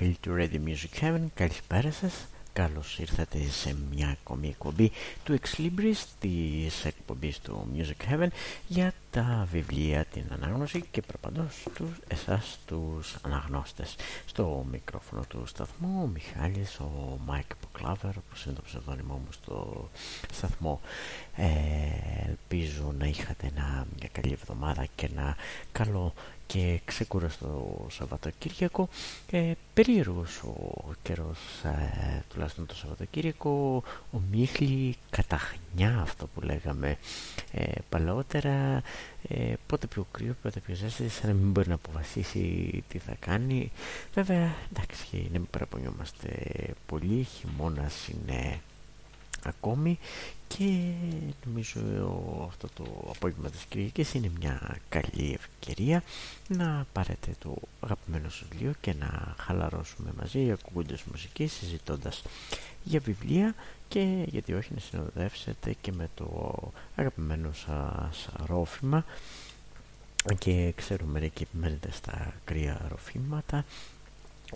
Φίλες και φίλοι του Radio Music Heaven, καλησπέρα σας. Καλώς ήρθατε σε μια ακόμη εκπομπή του Ex Libris, της εκπομπής του Music Heaven για τα βιβλία, την ανάγνωση και προπαντός τους, εσάς τους αναγνώστες. Στο μικρόφωνο του σταθμού ο Μιχάλης, ο Mike Booklover, όπως είναι το ψευδόνιμό μου στο σταθμό. Ε, ελπίζω να είχατε μια καλή εβδομάδα και ένα καλό και ξεκούραστο Σαββατοκύριακο. Ε, περίεργος ο καιρός ε, τουλάχιστον το Σαββατοκύριακο. Ο Μίχλη καταχνιά αυτό που λέγαμε ε, παλαιότερα. Ε, πότε πιο κρύο πότε πιο ζέστης σαν να μην μπορεί να αποφασίσει τι θα κάνει. Βέβαια εντάξει είναι μην παραπονιόμαστε πολύ χειμώνας είναι ακόμη και νομίζω αυτό το απόγευμα της Κυριακής είναι μια καλή ευκαιρία να πάρετε το αγαπημένο σας βιβλίο και να χαλαρώσουμε μαζί ακούγοντας μουσική συζητώντας για βιβλία και γιατί όχι να συνοδεύσετε και με το αγαπημένο σας ρόφημα. Και ξέρουμε μερικοί επιμένετε στα κρύα ροφήματα.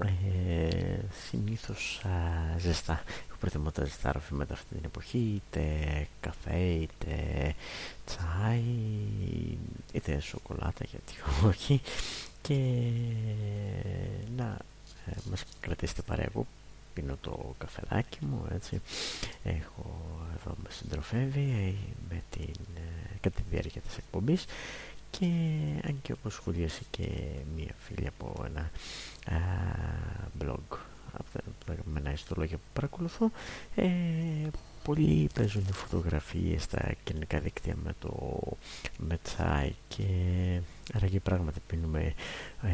Ε, συνήθως α, ζεστά έχω προτιμώ τα ζεστά ροφήματα αυτή την εποχή είτε καφέ είτε τσάι είτε σοκολάτα γιατί όχι. Και να ε, μας κρατήσετε παρέα. Εγώ πίνω το καφεδάκι μου έτσι. Έχω εδώ με συντροφεύει με την, ε, κατά τη διάρκεια της εκπομπής. Και αν και όπως σχολίασε και μία φίλη από ένα α, blog με ένα ιστολόγιο που παρακολουθώ ε, πολλοί παίζουν φωτογραφίες στα κοινωνικά δίκτυα με το με τσάι και άραγε πράγματι πίνουμε ε,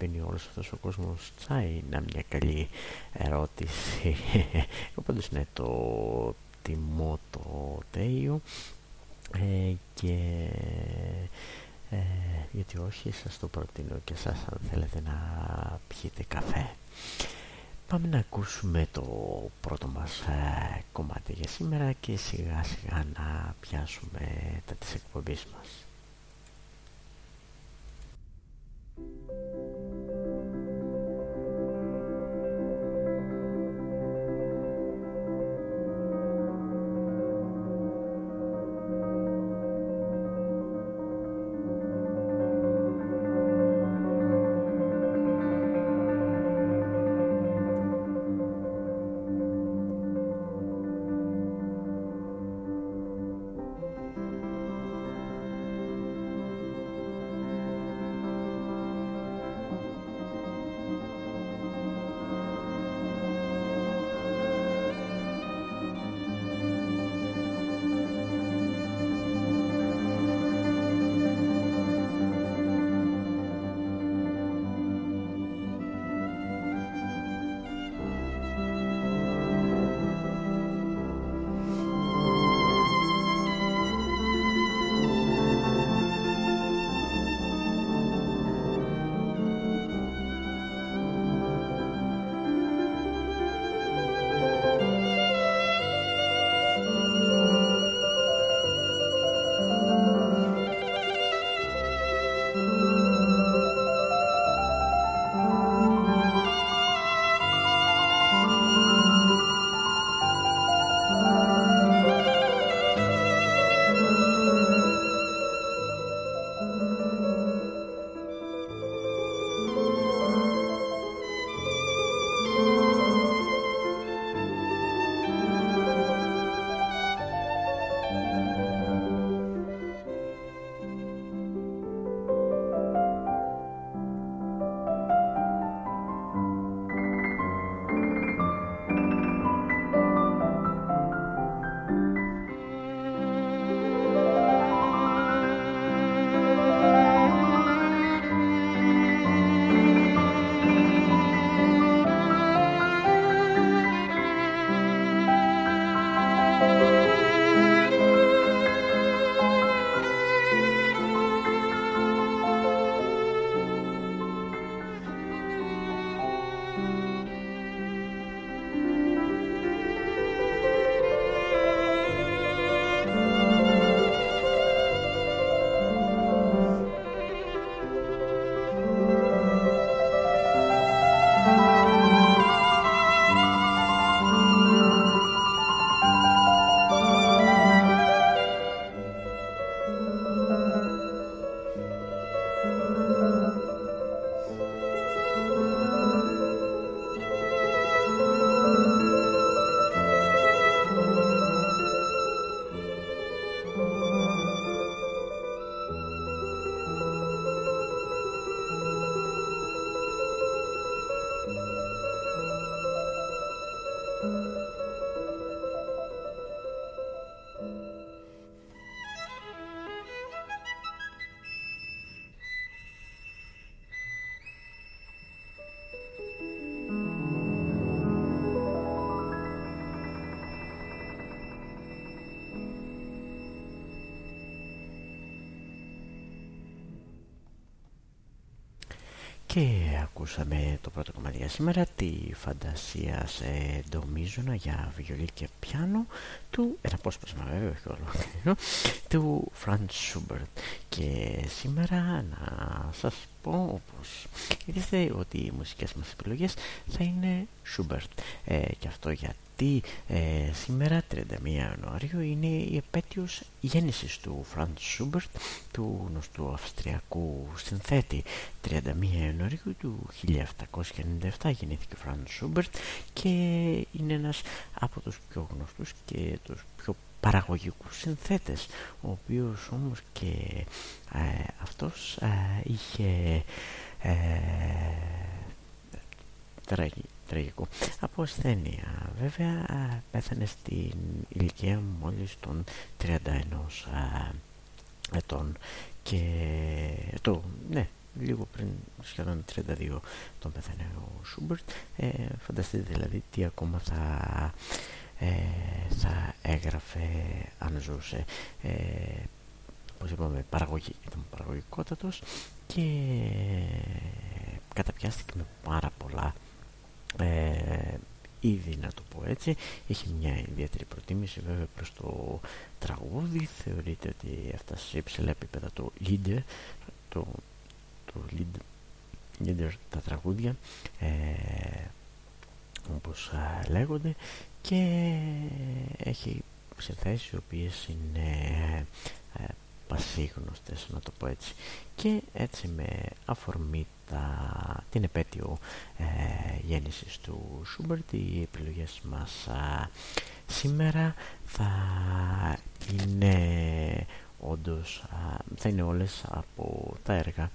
πίνει όλος αυτός ο κόσμος τσάι. Είναι μια καλή ερώτηση. Οπότε είναι το τιμό το τέιο ε, και ε, γιατί όχι σας το προτείνω και σας αν θέλετε να πιείτε καφέ. Πάμε να ακούσουμε το πρώτο μας ε, κομμάτι για σήμερα και σιγά σιγά να πιάσουμε τα της εκπομπής μας και ακούσαμε το πρώτο κομμάτι για σήμερα τη φαντασία σε ντο μείζονα για βιολί και πιάνο του, ένα απόσπασμα βέβαια όχι όλο του Φραντς Σούμπερτ και σήμερα να σας πω όπως είδατε ότι οι μουσικές μας επιλογές θα είναι Σούμπερτ ε, και αυτό γιατί γιατί ε, σήμερα 31 Ιανουαρίου είναι η επέτειος γέννησης του Φραντς Σούμπερτ του γνωστού αυστριακού συνθέτη. 31 Ιανουαρίου του 1797 γεννήθηκε ο Φραντς Σούμπερτ και είναι ένας από τους πιο γνωστούς και τους πιο παραγωγικούς συνθέτες ο οποίος όμως και ε, αυτός ε, είχε ε, τραγικό. Από ασθένεια βέβαια πέθανε στην ηλικία μόλις των 31 ετών. Και το, ναι, λίγο πριν σχεδόν 32 τον πέθανε ο Σούμπερτ. Ε, φανταστείτε δηλαδή τι ακόμα θα, ε, θα έγραφε αν ζούσε. Ε, όπως είπαμε παραγωγή, ήταν παραγωγικότατος και καταπιάστηκε με πάρα πολλά ε, ήδη να το πω έτσι έχει μια ιδιαίτερη προτίμηση βέβαια προς το τραγούδι. Θεωρείται ότι έφτασε σε υψηλά επίπεδα το leader το, το lead, leader τα τραγούδια ε, όπως λέγονται και έχει συνθέσεις οι οποίες είναι ε, πασίγνωστες να το πω έτσι. Και έτσι με αφορμή τα, την επέτειο ε, γέννησης του Σούμπερτ οι επιλογές μας σήμερα θα είναι όντως θα είναι όλες από τα έργα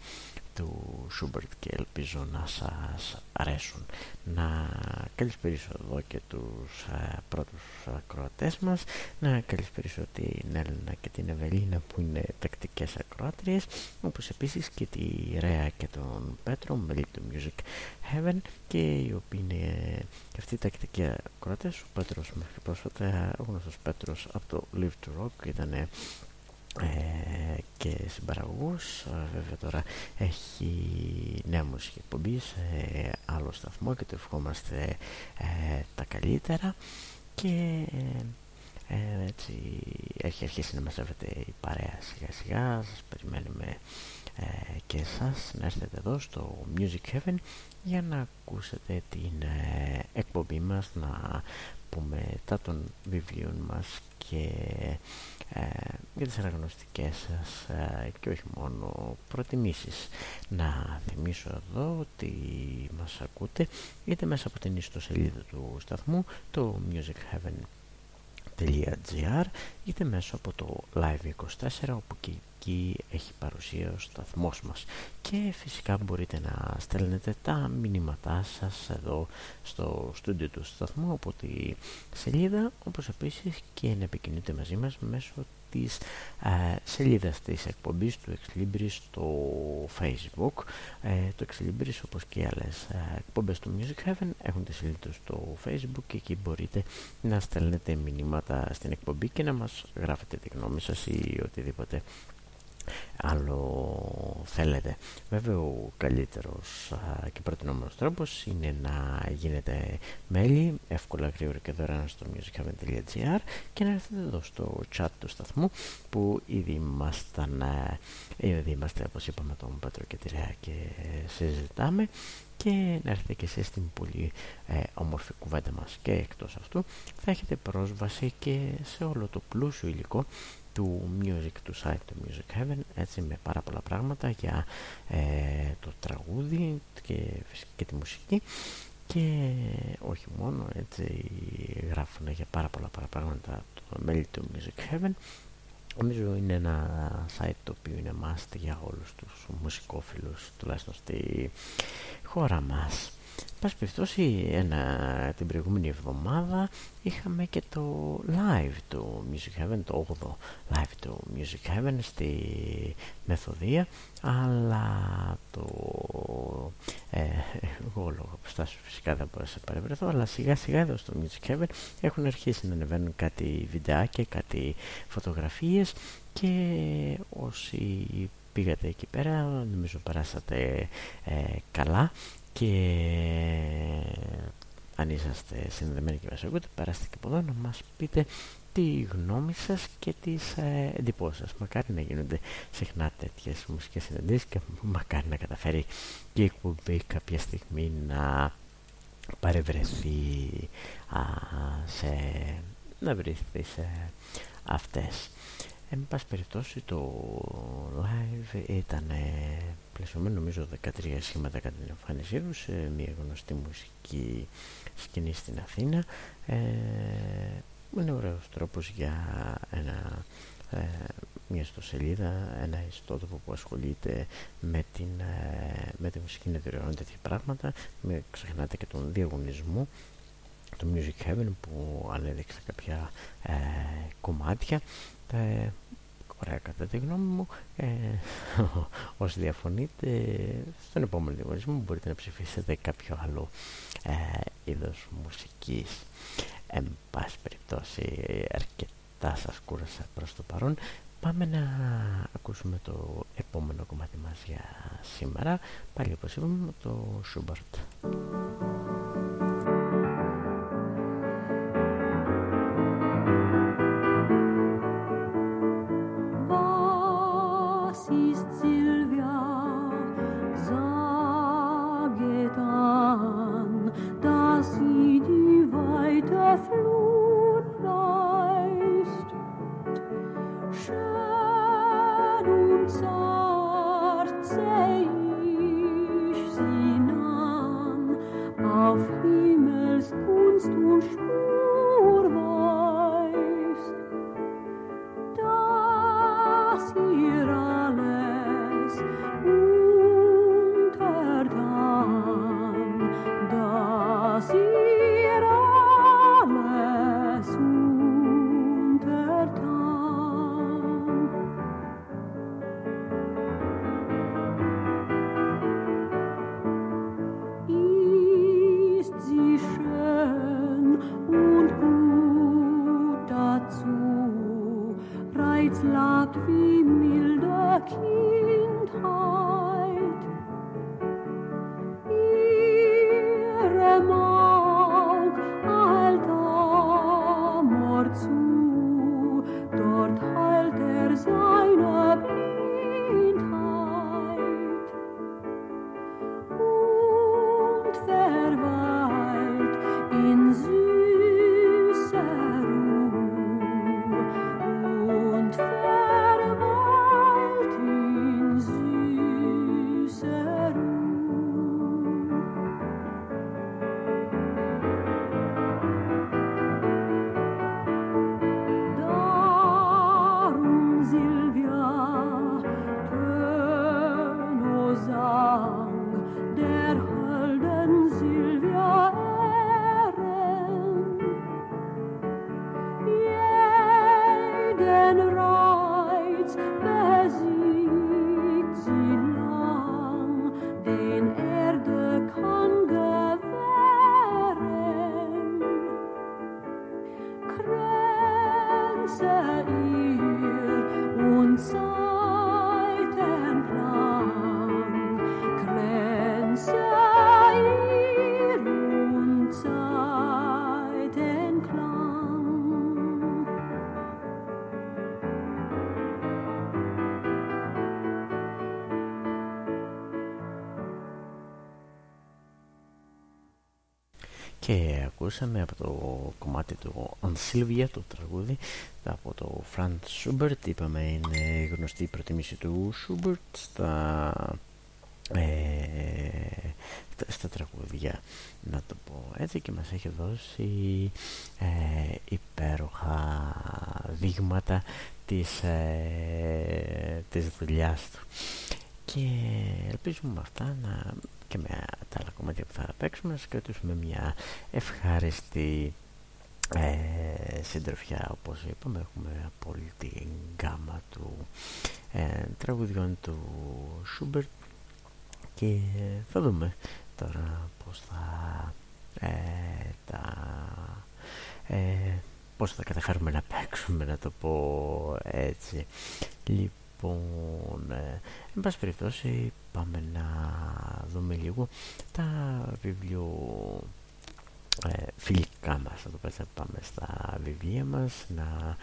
του Σούμπερτ και ελπίζω να σας αρέσουν. Να καλησπερίσω εδώ και τους α, πρώτους ακροατές μας, να καλησπερίσω την Έλενα και την Ευελίνα που είναι τακτικές ακροάτριες, όπως επίσης και τη Ρέα και τον Πέτρο, μέλη του Music Heaven και οι οποίοι είναι και αυτοί τακτικοί ακροατές. Ο Πέτρος μέχρι πρόσφατα, ο γνωστός Πέτρος από το Live to Rock ήταν ε, και συμπαραγωγούς ε, βέβαια τώρα έχει νέα μουσική εκπομπής σε άλλο σταθμό και το ευχόμαστε ε, τα καλύτερα. Και ε, έτσι έχει αρχίσει να μαζεύεται η παρέα σιγά σιγά. Σας περιμένουμε και εσάς να έρθετε εδώ στο Music Heaven για να ακούσετε την εκπομπή μας να πούμε τα των βιβλίων μας και ε, για τις αναγνωστικές σας ε, και όχι μόνο προτιμήσεις. Να θυμίσω εδώ ότι μας ακούτε είτε μέσα από την ιστοσελίδα του σταθμού το musicheaven.gr είτε μέσω από το Live24 όπου και εκεί έχει παρουσία ο σταθμός μας. Και φυσικά μπορείτε να στέλνετε τα μηνύματά σας εδώ στο στούντιο του σταθμού από τη σελίδα όπως επίσης και να επικοινωνείτε μαζί μας μέσω της ε, σελίδας της εκπομπής του Exlibris στο Facebook. Ε, το Exlibris όπως και άλλες ε, εκπομπές του Music Heaven έχουν τη σελίδα στο Facebook και εκεί μπορείτε να στέλνετε μηνύματα στην εκπομπή και να μας γράφετε τη γνώμη σας ή οτιδήποτε άλλο θέλετε. Βέβαια ο καλύτερος α, και προτινόμενος τρόπος είναι να γίνετε μέλη εύκολα, γρήγορα και δωρεάν στο musichaven.gr και να έρθετε εδώ στο chat του σταθμού που ήδη ήμασταν ήδη είμαστε όπως είπαμε τον Πέτρο και τη Ρέα και συζητάμε και να έρθετε και εσείς στην πολύ ε, όμορφη κουβέντα μας και εκτός αυτού θα έχετε πρόσβαση και σε όλο το πλούσιο υλικό του music του site του Music Heaven. Έτσι με πάρα πολλά πράγματα για ε, το τραγούδι και, και τη μουσική. Και όχι μόνο έτσι γράφουν για πάρα πολλά πράγματα το μέλη του Music Heaven. Νομίζω είναι ένα site το οποίο είναι must για όλους τους μουσικόφιλους τουλάχιστον στη χώρα μας πάση περιπτώσει την προηγούμενη εβδομάδα είχαμε και το live του Music Heaven, το 8ο live του Music Heaven στη Μεθοδία. Αλλά το ε, εγώ λόγω αποστάσεως φυσικά δεν μπορούσα να παρευρεθώ αλλά σιγά σιγά εδώ στο Music Heaven έχουν αρχίσει να ανεβαίνουν κάτι βιντεάκια, κάτι φωτογραφίες. Και όσοι πήγατε εκεί πέρα νομίζω περάσατε καλά και αν είσαστε συνδεμένοι και μας ακούτε περάστε και από εδώ να μας πείτε τη γνώμη σας και τις ε, εντυπώσεις σας. Μακάρι να γίνονται συχνά τέτοιες μουσικές συναντήσεις και μακάρι να καταφέρει και η εκπομπή κάποια στιγμή να παρευρεθεί α, σε, να βρεθεί σε αυτές. Εν πάση περιπτώσει το live ήταν πλαισιωμένο νομίζω 13 σχήματα κατά την εμφάνισή τους σε μια γνωστή μουσική σκηνή στην Αθήνα. Ε, είναι ωραίος τρόπος για ένα, ε, μια ιστοσελίδα, ένα ιστότοπο που ασχολείται με, την, ε, με τη μουσική να τέτοια πράγματα. Μην ξεχνάτε και τον διαγωνισμό το Music Heaven που ανέδειξε κάποια ε, κομμάτια ε, ωραία κατά τη γνώμη μου ε, όσοι διαφωνείτε στον επόμενο διαγωνισμό μπορείτε να ψηφίσετε κάποιο άλλο ε, είδος μουσικής. Εν πάση περιπτώσει αρκετά σας κούρασα προς το παρόν. Πάμε να ακούσουμε το επόμενο κομμάτι μας για σήμερα. Πάλι όπως είπαμε το Schubert ακούσαμε από το κομμάτι του On Sylvia, το τραγούδι, από το Franz Schubert. Είπαμε είναι γνωστή η προτιμήση του Schubert στα, ε, στα τραγούδια, να το πω έτσι, και μας έχει δώσει ε, υπέροχα δείγματα της, ε, της δουλειάς του. Και ελπίζουμε με αυτά να και με τα άλλα κομμάτια που θα παίξουμε να σας κρατήσουμε μια ευχάριστη ε, συντροφιά. Όπως είπαμε έχουμε απόλυτη γκάμα του ε, τραγουδιών του Σούμπερτ και θα δούμε τώρα πως θα ε, τα ε, πώς θα καταφέρουμε να παίξουμε να το πω έτσι. Λοιπόν λοιπόν, ε, εν πάση περιπτώσει πάμε να δούμε λίγο τα βιβλιο ε, φιλικά μας, θα το πέστε, πάμε στα βιβλία μας, να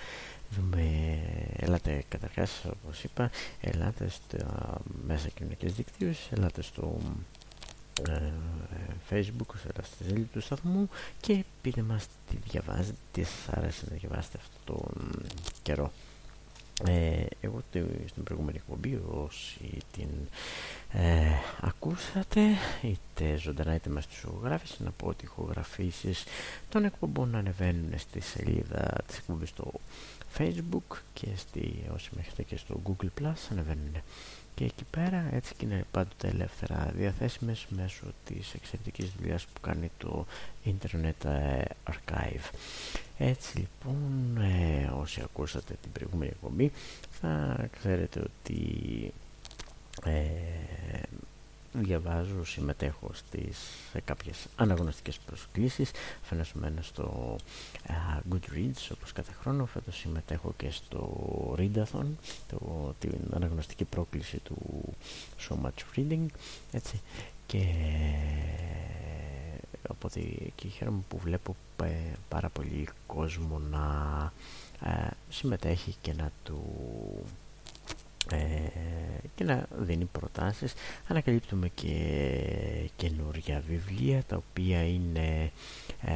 δούμε, ελάτε καταρχάς όπως είπα, ελάτε στα μέσα κοινωνικής δικτύωσης, ελάτε στο ε, facebook, στα σελίδα του σταθμού και πείτε μας τι διαβάζετε, τι σας άρεσε να διαβάσετε αυτό τον καιρό. Ε, εγώ στην προηγούμενη εκπομπή όσοι την ε, ακούσατε είτε ζωντανά είτε μας τις ηχογράφηση να πω ότι οι ηχογραφήσεις των εκπομπών ανεβαίνουν στη σελίδα της εκπομπής στο facebook και στη, όσοι μέχρι και στο google plus ανεβαίνουν και εκεί πέρα έτσι και είναι πάντοτε ελεύθερα διαθέσιμες μέσω της εξαιρετικής δουλειάς που κάνει το Internet ε, Archive. Έτσι λοιπόν ε, όσοι ακούσατε την προηγούμενη εκπομπή θα ξέρετε ότι ε, διαβάζω, συμμετέχω στις, σε κάποιες αναγνωστικές προσκλήσεις. Φαινόμενα στο uh, Goodreads όπως κάθε χρόνο. Φέτος συμμετέχω και στο Readathon το, την αναγνωστική πρόκληση του So Much Reading έτσι. Και οπότε και χαίρομαι που βλέπω πάρα πολύ κόσμο να ε, συμμετέχει και να του ε, και να δίνει προτάσεις. Ανακαλύπτουμε και καινούργια βιβλία τα οποία είναι ε,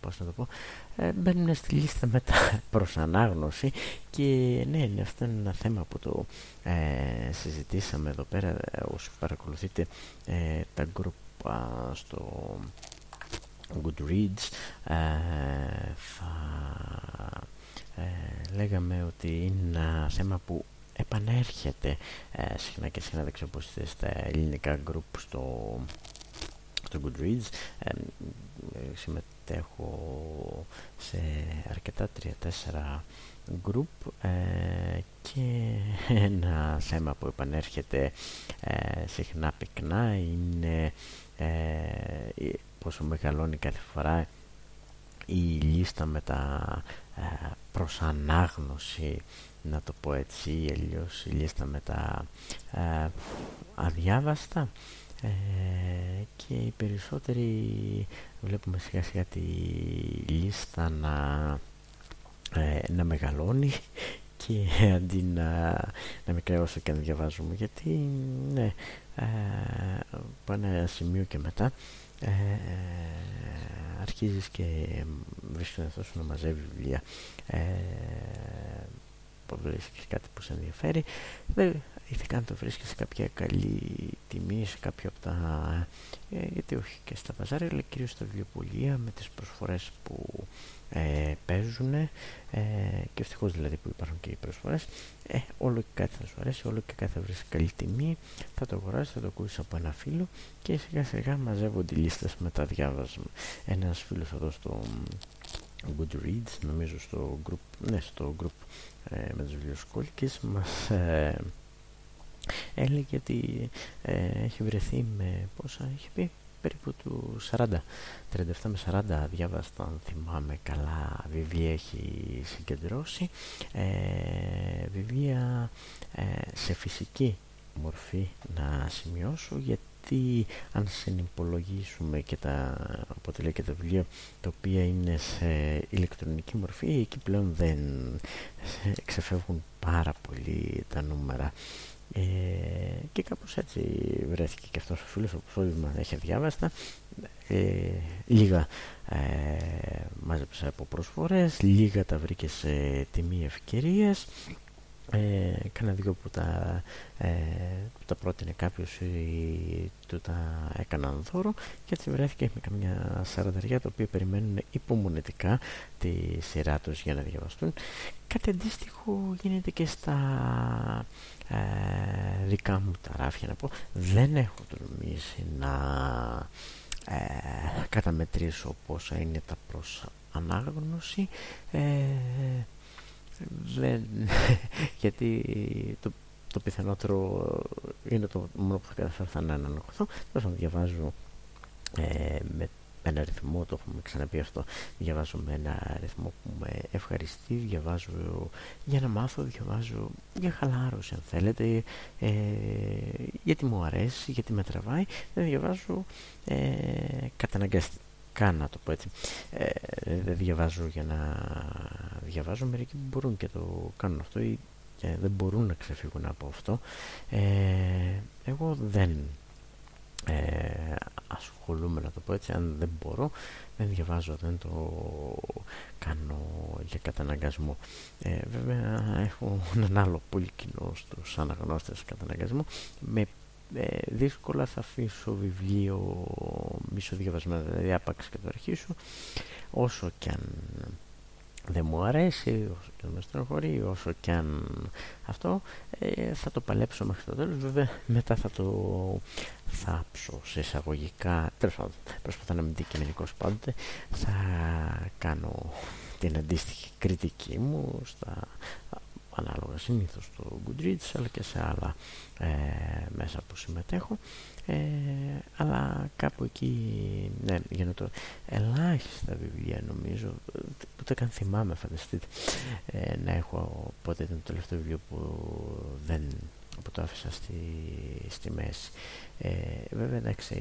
πώς να το πω ε, μπαίνουν στη λίστα μετά προς ανάγνωση. Και ναι, ναι αυτό είναι ένα θέμα που το ε, συζητήσαμε εδώ πέρα ε, όσοι παρακολουθείτε ε, τα γκρουπ στο Goodreads θα λέγαμε ότι είναι ένα θέμα που επανέρχεται ε, συχνά και συχνά δεν ξέρω πως στα ελληνικά group στο, στο Goodreads. Ε, συμμετέχω σε αρκετά 3-4 group ε, και ένα θέμα που επανέρχεται ε, συχνά πυκνά είναι ε, πόσο μεγαλώνει κάθε φορά η λίστα με τα ε, προς ανάγνωση να το πω έτσι ή αλλιώς η λίστα με τα ε, αδιάβαστα. Ε, και οι περισσότεροι βλέπουμε σιγά σιγά τη λίστα να, ε, να μεγαλώνει και αντί να, να μικραίνει όσο και να διαβάζουμε. Γιατί ναι, ε, από ένα σημείο και μετά. Ε, αρχίζεις και βρίσκεις τον εαυτό σου να μαζεύει βιβλία. Ε, βρίσκεις κάτι που σε ενδιαφέρει. Δεν ειδικά αν το βρίσκεις σε κάποια καλή τιμή σε κάποιο από τα ε, γιατί όχι και στα βαζάρια αλλά κυρίως στα βιβλιοπολία με τις προσφορές που ε, παίζουν ε, και ευτυχώς δηλαδή που υπάρχουν και οι προσφορές. Ε, όλο και κάτι θα σου αρέσει, όλο και κάτι θα βρεις καλή τιμή. Θα το αγοράσεις, θα το ακούσεις από ένα φίλο και σιγά σιγά μαζεύονται οι λίστες με τα διάβασμα. Ένας φίλος εδώ στο Goodreads νομίζω στο group, ναι, στο group ε, με τους βιβλioσκόλικες μας ε, έλεγε ότι ε, έχει βρεθεί με πόσα έχει πει; Περίπου του 40 37 με 40 διάβαστα αν θυμάμαι καλά βιβλία έχει συγκεντρώσει. Ε, βιβλία ε, σε φυσική μορφή να σημειώσω γιατί αν συνυπολογίσουμε και τα αποτελεί και τα βιβλία τα οποία είναι σε ηλεκτρονική μορφή εκεί πλέον δεν ξεφεύγουν πάρα πολύ τα νούμερα ε, και κάπως έτσι βρέθηκε και αυτός ο φίλος όπως όλοι μας έχει διάβαστα ε, λίγα ε, μάζεψε από προσφορές λίγα τα βρήκε σε τιμή ευκαιρίες ε, κάνα δύο που τα, ε, που τα πρότεινε κάποιος ή του τα έκαναν δώρο και έτσι βρέθηκε με καμιά σαρανταριά τα οποία περιμένουν υπομονετικά τη σειρά τους για να διαβαστούν. Κάτι αντίστοιχο γίνεται και στα ε, δικά μου τα ράφια να πω δεν έχω τολμήσει να ε, καταμετρήσω πόσα είναι τα προς ανάγνωση ε, δεν, γιατί το, το πιθανότερο είναι το μόνο που θα καταφέρω θα είναι να αναγνωθώ. Τόσο να διαβάζω ε, με ένα αριθμό, το έχουμε ξαναπεί αυτό, διαβάζω με ένα αριθμό που με ευχαριστεί, διαβάζω για να μάθω, διαβάζω για χαλάρωση αν θέλετε, ε, γιατί μου αρέσει, γιατί με τραβάει, δεν διαβάζω ε, καταναγκαστικά να το πω έτσι. Ε, δεν διαβάζω για να διαβάζω, μερικοί μπορούν και το κάνουν αυτό ή και δεν μπορούν να ξεφύγουν από αυτό. Ε, εγώ δεν ε, ασχολούμαι να το πω έτσι αν δεν μπορώ δεν διαβάζω δεν το κάνω για καταναγκασμό. Ε, βέβαια έχω έναν άλλο πολύ κοινό στους αναγνώστες καταναγκασμό με ε, δύσκολα θα αφήσω βιβλίο μισοδιαβασμένο δηλαδή άπαξ και το αρχίσω όσο και αν δεν μου αρέσει, όσο και αν με στενοχωρεί, όσο και αν αυτό, ε, θα το παλέψω μέχρι το τέλος. Βέβαια, μετά θα το θάψω σε εισαγωγικά, τέλος πάντων, προσπαθώ να μην δικαιμενικός πάντοτε, θα κάνω την αντίστοιχη κριτική μου στα ανάλογα συνήθως στο Goodreads αλλά και σε άλλα ε, μέσα που συμμετέχω ε, αλλά κάπου εκεί ναι, για να το ελάχιστα βιβλία νομίζω. Ούτε καν θυμάμαι φανταστείτε ε, να έχω πότε ήταν το τελευταίο βιβλίο που δεν που το άφησα στη, στη μέση. Ε, βέβαια εντάξει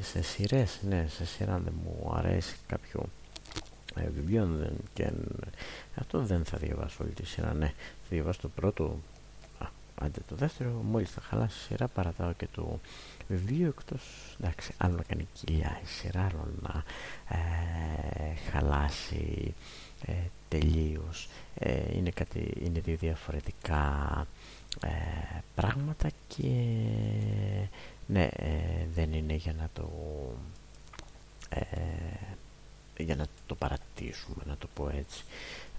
σε σειρές ναι σε σειρά δεν μου αρέσει κάποιο ε, βιβλίο και αυτό δεν θα διαβάσω όλη τη σειρά ναι. Θα διαβάσω το πρώτο άντε το δεύτερο μόλις θα χαλάσει σειρά παρατάω και το βιβλίο εκτός εντάξει άλλο να κάνει κοιλιά η σειρά άλλο να ε, χαλάσει ε, τελείως ε, είναι, κάτι, είναι δύο διαφορετικά ε, πράγματα και ναι δεν είναι για να το για να το παρατήσουμε να το πω έτσι.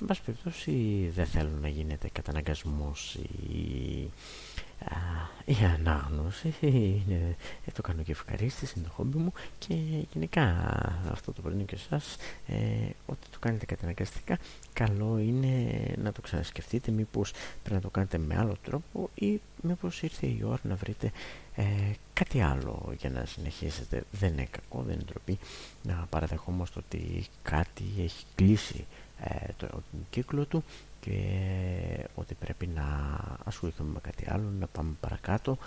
Εν πάση περιπτώσει δεν θέλω να γίνεται καταναγκασμός ή, η ανάγνωση είναι, ε, το κάνω και ευχαρίστηση, είναι το χόμπι μου και γενικά αυτό το προτείνω και εσάς ε, ότι το κάνετε καταναγκαστικά καλό είναι να το ξανασκεφτείτε μήπως πρέπει να το κάνετε με άλλο τρόπο ή μήπως ήρθε η ώρα να βρείτε ε, κάτι άλλο για να συνεχίσετε. Δεν είναι κακό, δεν είναι ντροπή. Να παραδεχόμαστε ότι κάτι έχει κλείσει ε, το κύκλο του και ότι πρέπει να ασχοληθούμε με κάτι άλλο, να πάμε παρακάτω.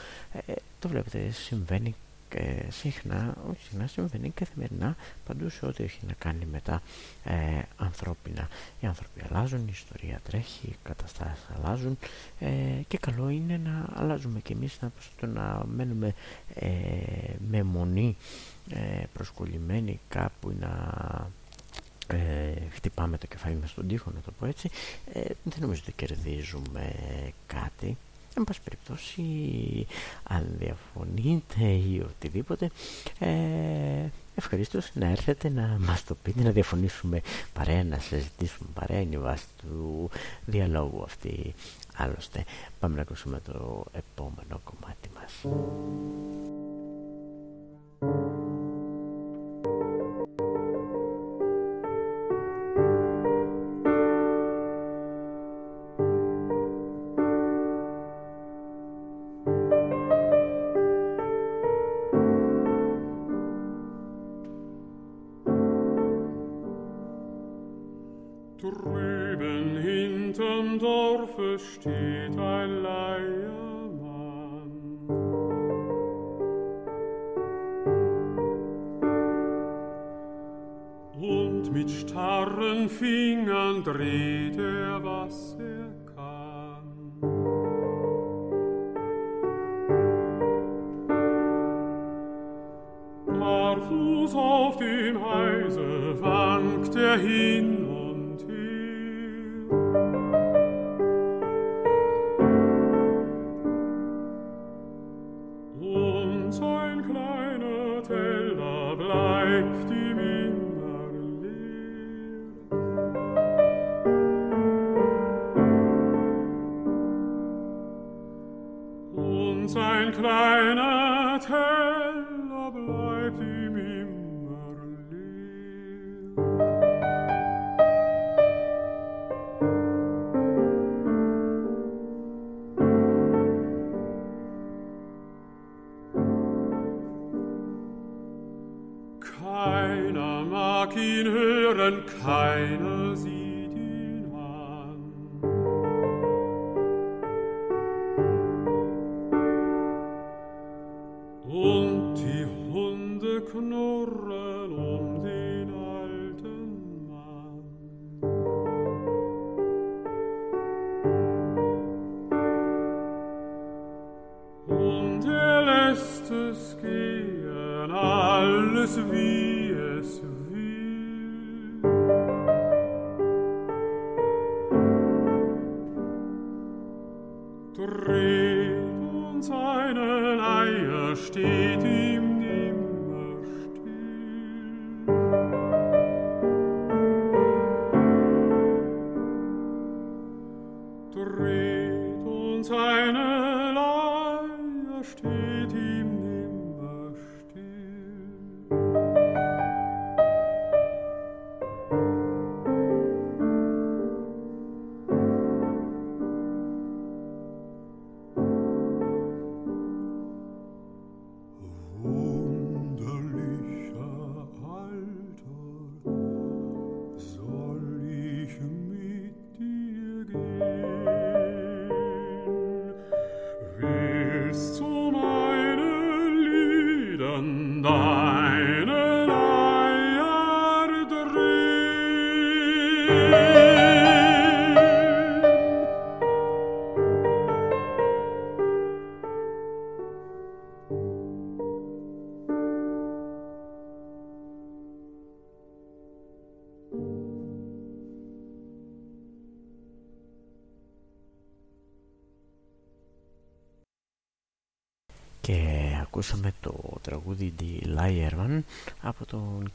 Ε, το βλέπετε, συμβαίνει ε, συχνά, όχι συχνά, συμβαίνει καθημερινά παντού σε ό,τι έχει να κάνει με τα ε, ανθρώπινα. Οι άνθρωποι αλλάζουν, η ιστορία τρέχει, οι καταστάσεις αλλάζουν ε, και καλό είναι να αλλάζουμε και εμείς να, να μένουμε ε, με μονή προσκολλημένοι κάπου να ε, χτυπάμε το κεφάλι μας στον τοίχο να το πω έτσι. Ε, δεν νομίζω ότι κερδίζουμε κάτι. Εν πάση περιπτώσει αν διαφωνείτε ή οτιδήποτε ε, ευχαριστώ να έρθετε να μας το πείτε να διαφωνήσουμε παρέα να συζητήσουμε παρέα. Είναι η βάση του διαλόγου αυτή άλλωστε. Πάμε να ακούσουμε το επόμενο κομμάτι μας Hofe steht ein Leiermann. Und mit starren Fingern dreht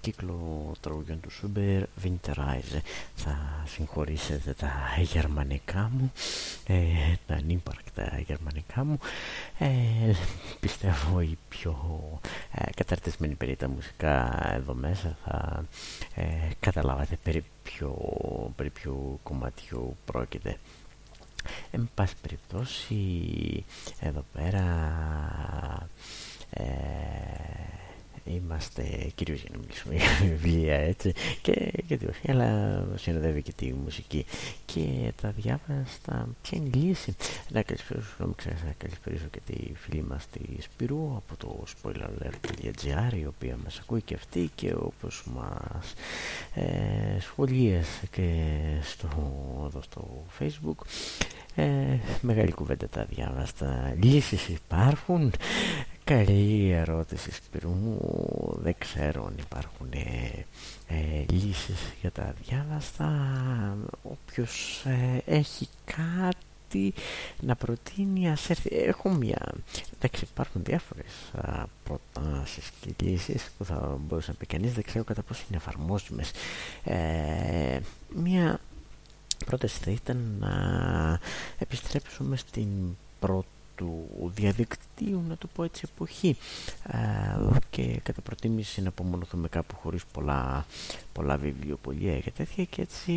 κύκλο τραγουδιών του Σούμπερ Winterreise. Θα συγχωρήσετε τα γερμανικά μου, ε, τα ανύπαρκτα γερμανικά μου. Ε, πιστεύω οι πιο ε, καταρτισμένοι περί τα μουσικά εδώ μέσα θα ε, καταλάβατε περί ποιο, περί ποιο κομματιού πρόκειται. Εν πάση περιπτώσει, εδώ πέρα ε, είμαστε κυρίως για να μιλήσουμε για βιβλία έτσι. Και γιατί όχι, αλλά συνοδεύει και τη μουσική. Και τα διάβαστα ποια είναι η λύση; Να καλησπέρισω, να μην ξέρεις να καλησπέρισω και τη φίλη μας τη Σπυρού από το spoileralert.gr η οποία μας ακούει και αυτή και όπως μας ε, σχολίασε και στο, εδώ στο facebook. Ε, μεγάλη κουβέντα τα διάβαστα. Λύσεις υπάρχουν καλή ερώτηση Σπυρού μου. Δεν ξέρω αν υπάρχουν ε, ε, λύσεις για τα διάβαστα. Όποιος ε, έχει κάτι να προτείνει ας έρθει. Έχω μια εντάξει υπάρχουν διάφορες α, προτάσεις και λύσεις που θα μπορούσε να πει κανείς. Δεν ξέρω κατά πόσο είναι εφαρμόσιμες. Ε, μια πρόταση θα ήταν να επιστρέψουμε στην πρώτη του διαδικτύου, να το πω έτσι, εποχή. Ε, και κατά προτίμηση να απομονωθούμε κάπου χωρίς πολλά, πολλά βιβλιοπολία και τέτοια και έτσι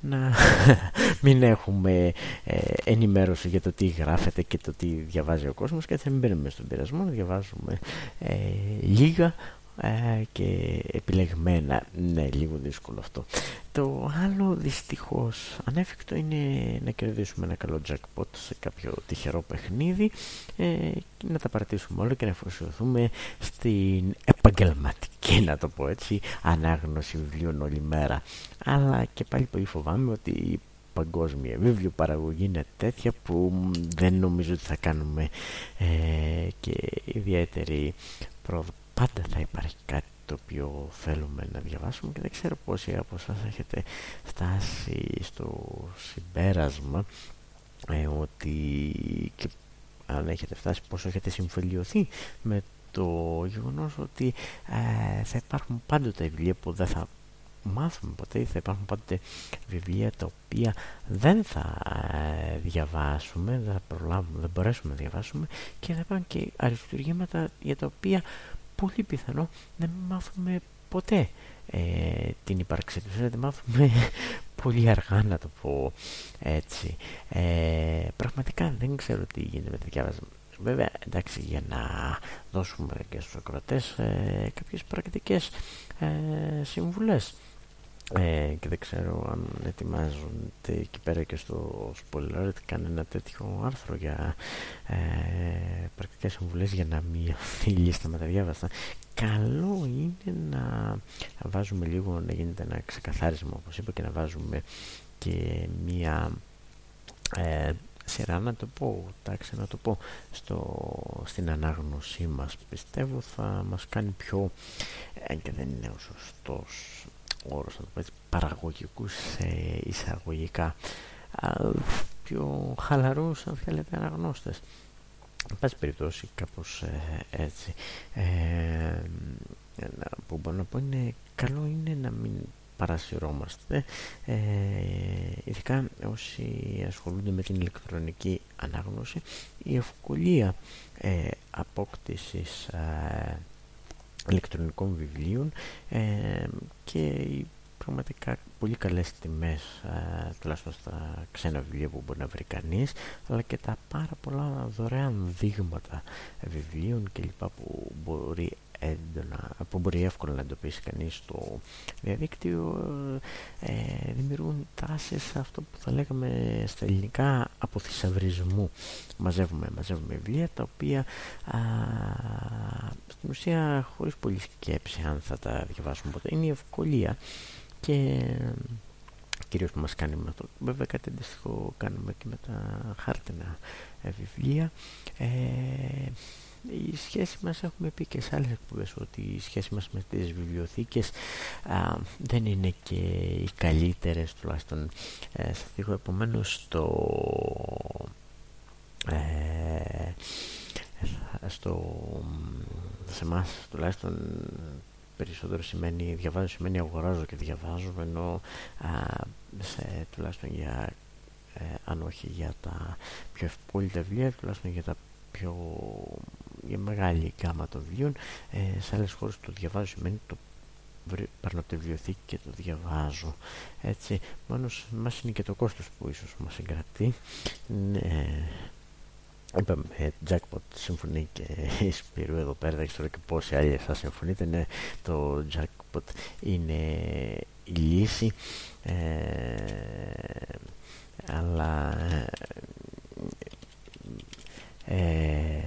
να μην έχουμε ε, ενημέρωση για το τι γράφεται και το τι διαβάζει ο κόσμος και έτσι να μην μπαίνουμε στον πειρασμό να διαβάζουμε ε, λίγα ε, και επιλεγμένα. Ναι λίγο δύσκολο αυτό. Το άλλο δυστυχώς ανέφικτο είναι να κερδίσουμε ένα καλό jackpot σε κάποιο τυχερό παιχνίδι ε, να τα παρατήσουμε όλα και να αφοσιωθούμε στην επαγγελματική να το πω έτσι ανάγνωση βιβλίων όλη μέρα. Αλλά και πάλι πολύ φοβάμαι ότι η παγκόσμια βιβλιοπαραγωγή είναι τέτοια που δεν νομίζω ότι θα κάνουμε ε, και ιδιαίτερη πρόοδο πάντα θα υπάρχει κάτι το οποίο θέλουμε να διαβάσουμε και δεν ξέρω πόσοι από εσάς έχετε φτάσει στο συμπέρασμα ε, ότι και αν έχετε φτάσει πόσο έχετε συμφιλειωθεί με το γεγονός ότι ε, θα υπάρχουν πάντοτε βιβλία που δεν θα μάθουμε ποτέ θα υπάρχουν πάντοτε βιβλία τα οποία δεν θα ε, διαβάσουμε δεν θα προλάβουμε, δεν μπορέσουμε να διαβάσουμε και θα υπάρχουν και αριστουργήματα για τα οποία πολύ πιθανό να μην μάθουμε ποτέ ε, την ύπαρξή τους, να την μάθουμε πολύ αργά να το πω έτσι. Ε, πραγματικά δεν ξέρω τι γίνεται με τα διάβασμα. Βέβαια, εντάξει, για να δώσουμε και στους ακροατές ε, κάποιες πρακτικές ε, συμβουλές. Ε, και δεν ξέρω αν ετοιμάζουν εκεί πέρα και στο spoiler ένα τέτοιο άρθρο για ε, πρακτικές συμβουλές για να μειωθεί η λίστα με τα διάβαστα. Καλό είναι να βάζουμε λίγο να γίνεται ένα ξεκαθάρισμα όπως είπα και να βάζουμε και μία ε, σειρά να το πω, τάξη να το πω στο, στην ανάγνωσή μας. Πιστεύω θα μας κάνει πιο ε, και δεν είναι ο σωστός όρος να το πω έτσι, παραγωγικούς ε, εισαγωγικά. Πιο χαλαρούς αν θέλετε αναγνώστες. Εν πάση περιπτώσει κάπως ε, έτσι. Ε, που μπορώ να πω είναι καλό είναι να μην παρασυρώμαστε ε, ειδικά όσοι ασχολούνται με την ηλεκτρονική ανάγνωση. Η ευκολία ε, απόκτησης ε, ηλεκτρονικών βιβλίων ε, και οι πραγματικά πολύ καλές τιμές ε, τουλάχιστον στα ξένα βιβλία που μπορεί να βρει κανείς αλλά και τα πάρα πολλά δωρεάν δείγματα βιβλίων και λοιπά που μπορεί έντονα, που μπορεί εύκολα να εντοπίσει κανείς στο διαδίκτυο ε, δημιουργούν τάσεις αυτό που θα λέγαμε στα ελληνικά αποθυσαυρισμού μαζεύουμε, μαζεύουμε βιβλία τα οποία α, στην ουσία χωρίς πολύ σκέψη αν θα τα διαβάσουμε ποτέ είναι η ευκολία και κυρίως που μας κάνει με αυτό. Βέβαια κάτι αντίστοιχο κάνουμε και με τα χάρτινα ε, βιβλία. Ε, η σχέση μας έχουμε πει και σε άλλες εκπομπές ότι η σχέση μας με τις βιβλιοθήκες α, δεν είναι και οι καλύτερες τουλάχιστον ε, σε δείχνω επομένως στο ε, στο σε εμάς τουλάχιστον περισσότερο σημαίνει διαβάζω σημαίνει αγοράζω και διαβάζω ενώ α, σε, τουλάχιστον για ε, αν όχι για τα πιο ευπόλυτα βιβλία τουλάχιστον για τα πιο για μεγάλη γκάμα των βιβλίων ε, σε άλλες χώρες το διαβάζω σημαίνει το παίρνω τη βιβλιοθήκη και το διαβάζω έτσι μόνος μας είναι και το κόστος που ίσως μας συγκρατεί ναι. Είπαμε, Jackpot συμφωνεί και η Σπυρού εδώ πέρα, δεν ξέρω και πόσοι άλλοι θα συμφωνείτε, ναι, το Jackpot είναι η λύση, ε, αλλά ε,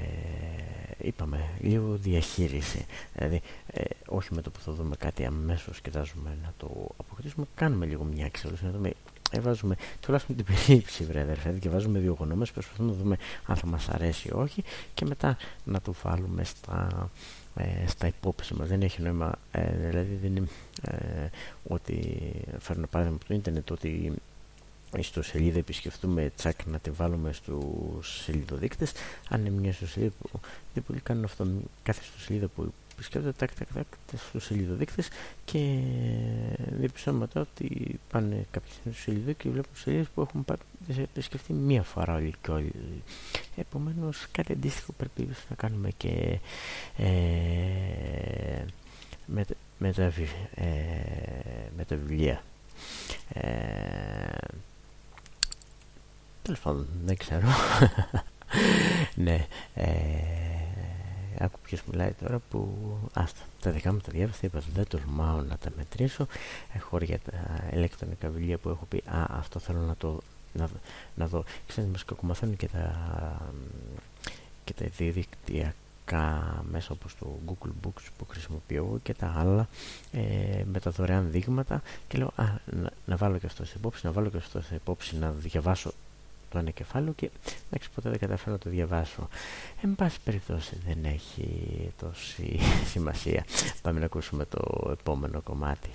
είπαμε λίγο διαχείριση. Δηλαδή ε, όχι με το που θα δούμε κάτι αμέσως κοιτάζουμε να το αποκτήσουμε κάνουμε λίγο μια εξέλιξη να δούμε έβαζουμε τουλάχιστον την περίπτωση βρε αδερφέ και βάζουμε δύο γονόμες προσπαθούμε να δούμε αν θα μας αρέσει ή όχι και μετά να το βάλουμε στα, ε, στα υπόψη μας. Δεν έχει νόημα ε, δηλαδή δεν είναι ε, ότι φέρνω παράδειγμα από το ίντερνετ ότι στο σελίδα επισκεφτούμε τσακ να τη βάλουμε στους σελίδοδείκτες. Αν είναι μια σελίδα που δεν πολύ κάνουν αυτό κάθε στο σελίδα που επισκέπτονται τάκ τάκ τάκ στους σελίδοδείκτες και διαπιστώνουμε μετά ότι πάνε κάποιοι στο σελίδο και βλέπουν σελίδες που έχουν επισκεφτεί μία φορά όλοι και όλοι. Επομένως κάτι αντίστοιχο πρέπει να κάνουμε και ε, με, με, τα, ε, με τα βιβλία. Ε, Τέλος πάντων, δεν ξέρω. ναι. Ε, άκου ποιος μιλάει τώρα που... Άστα, τα δικά μου τα διάβασα, είπα δεν τολμάω να τα μετρήσω. Έχω για τα ηλεκτρονικά βιβλία που έχω πει Α, αυτό θέλω να το να, να δω. Ξέρετε, μας κακομαθαίνουν και τα, και τα διαδικτυακά μέσα όπως το Google Books που χρησιμοποιώ και τα άλλα ε, με τα δωρεάν δείγματα και λέω α, να, να βάλω και αυτό σε υπόψη, να βάλω και αυτό σε υπόψη, να διαβάσω το ένα και εντάξει ποτέ δεν καταφέρω να το διαβάσω. Εν πάση περιπτώσει δεν έχει τόση σημασία. Πάμε να ακούσουμε το επόμενο κομμάτι.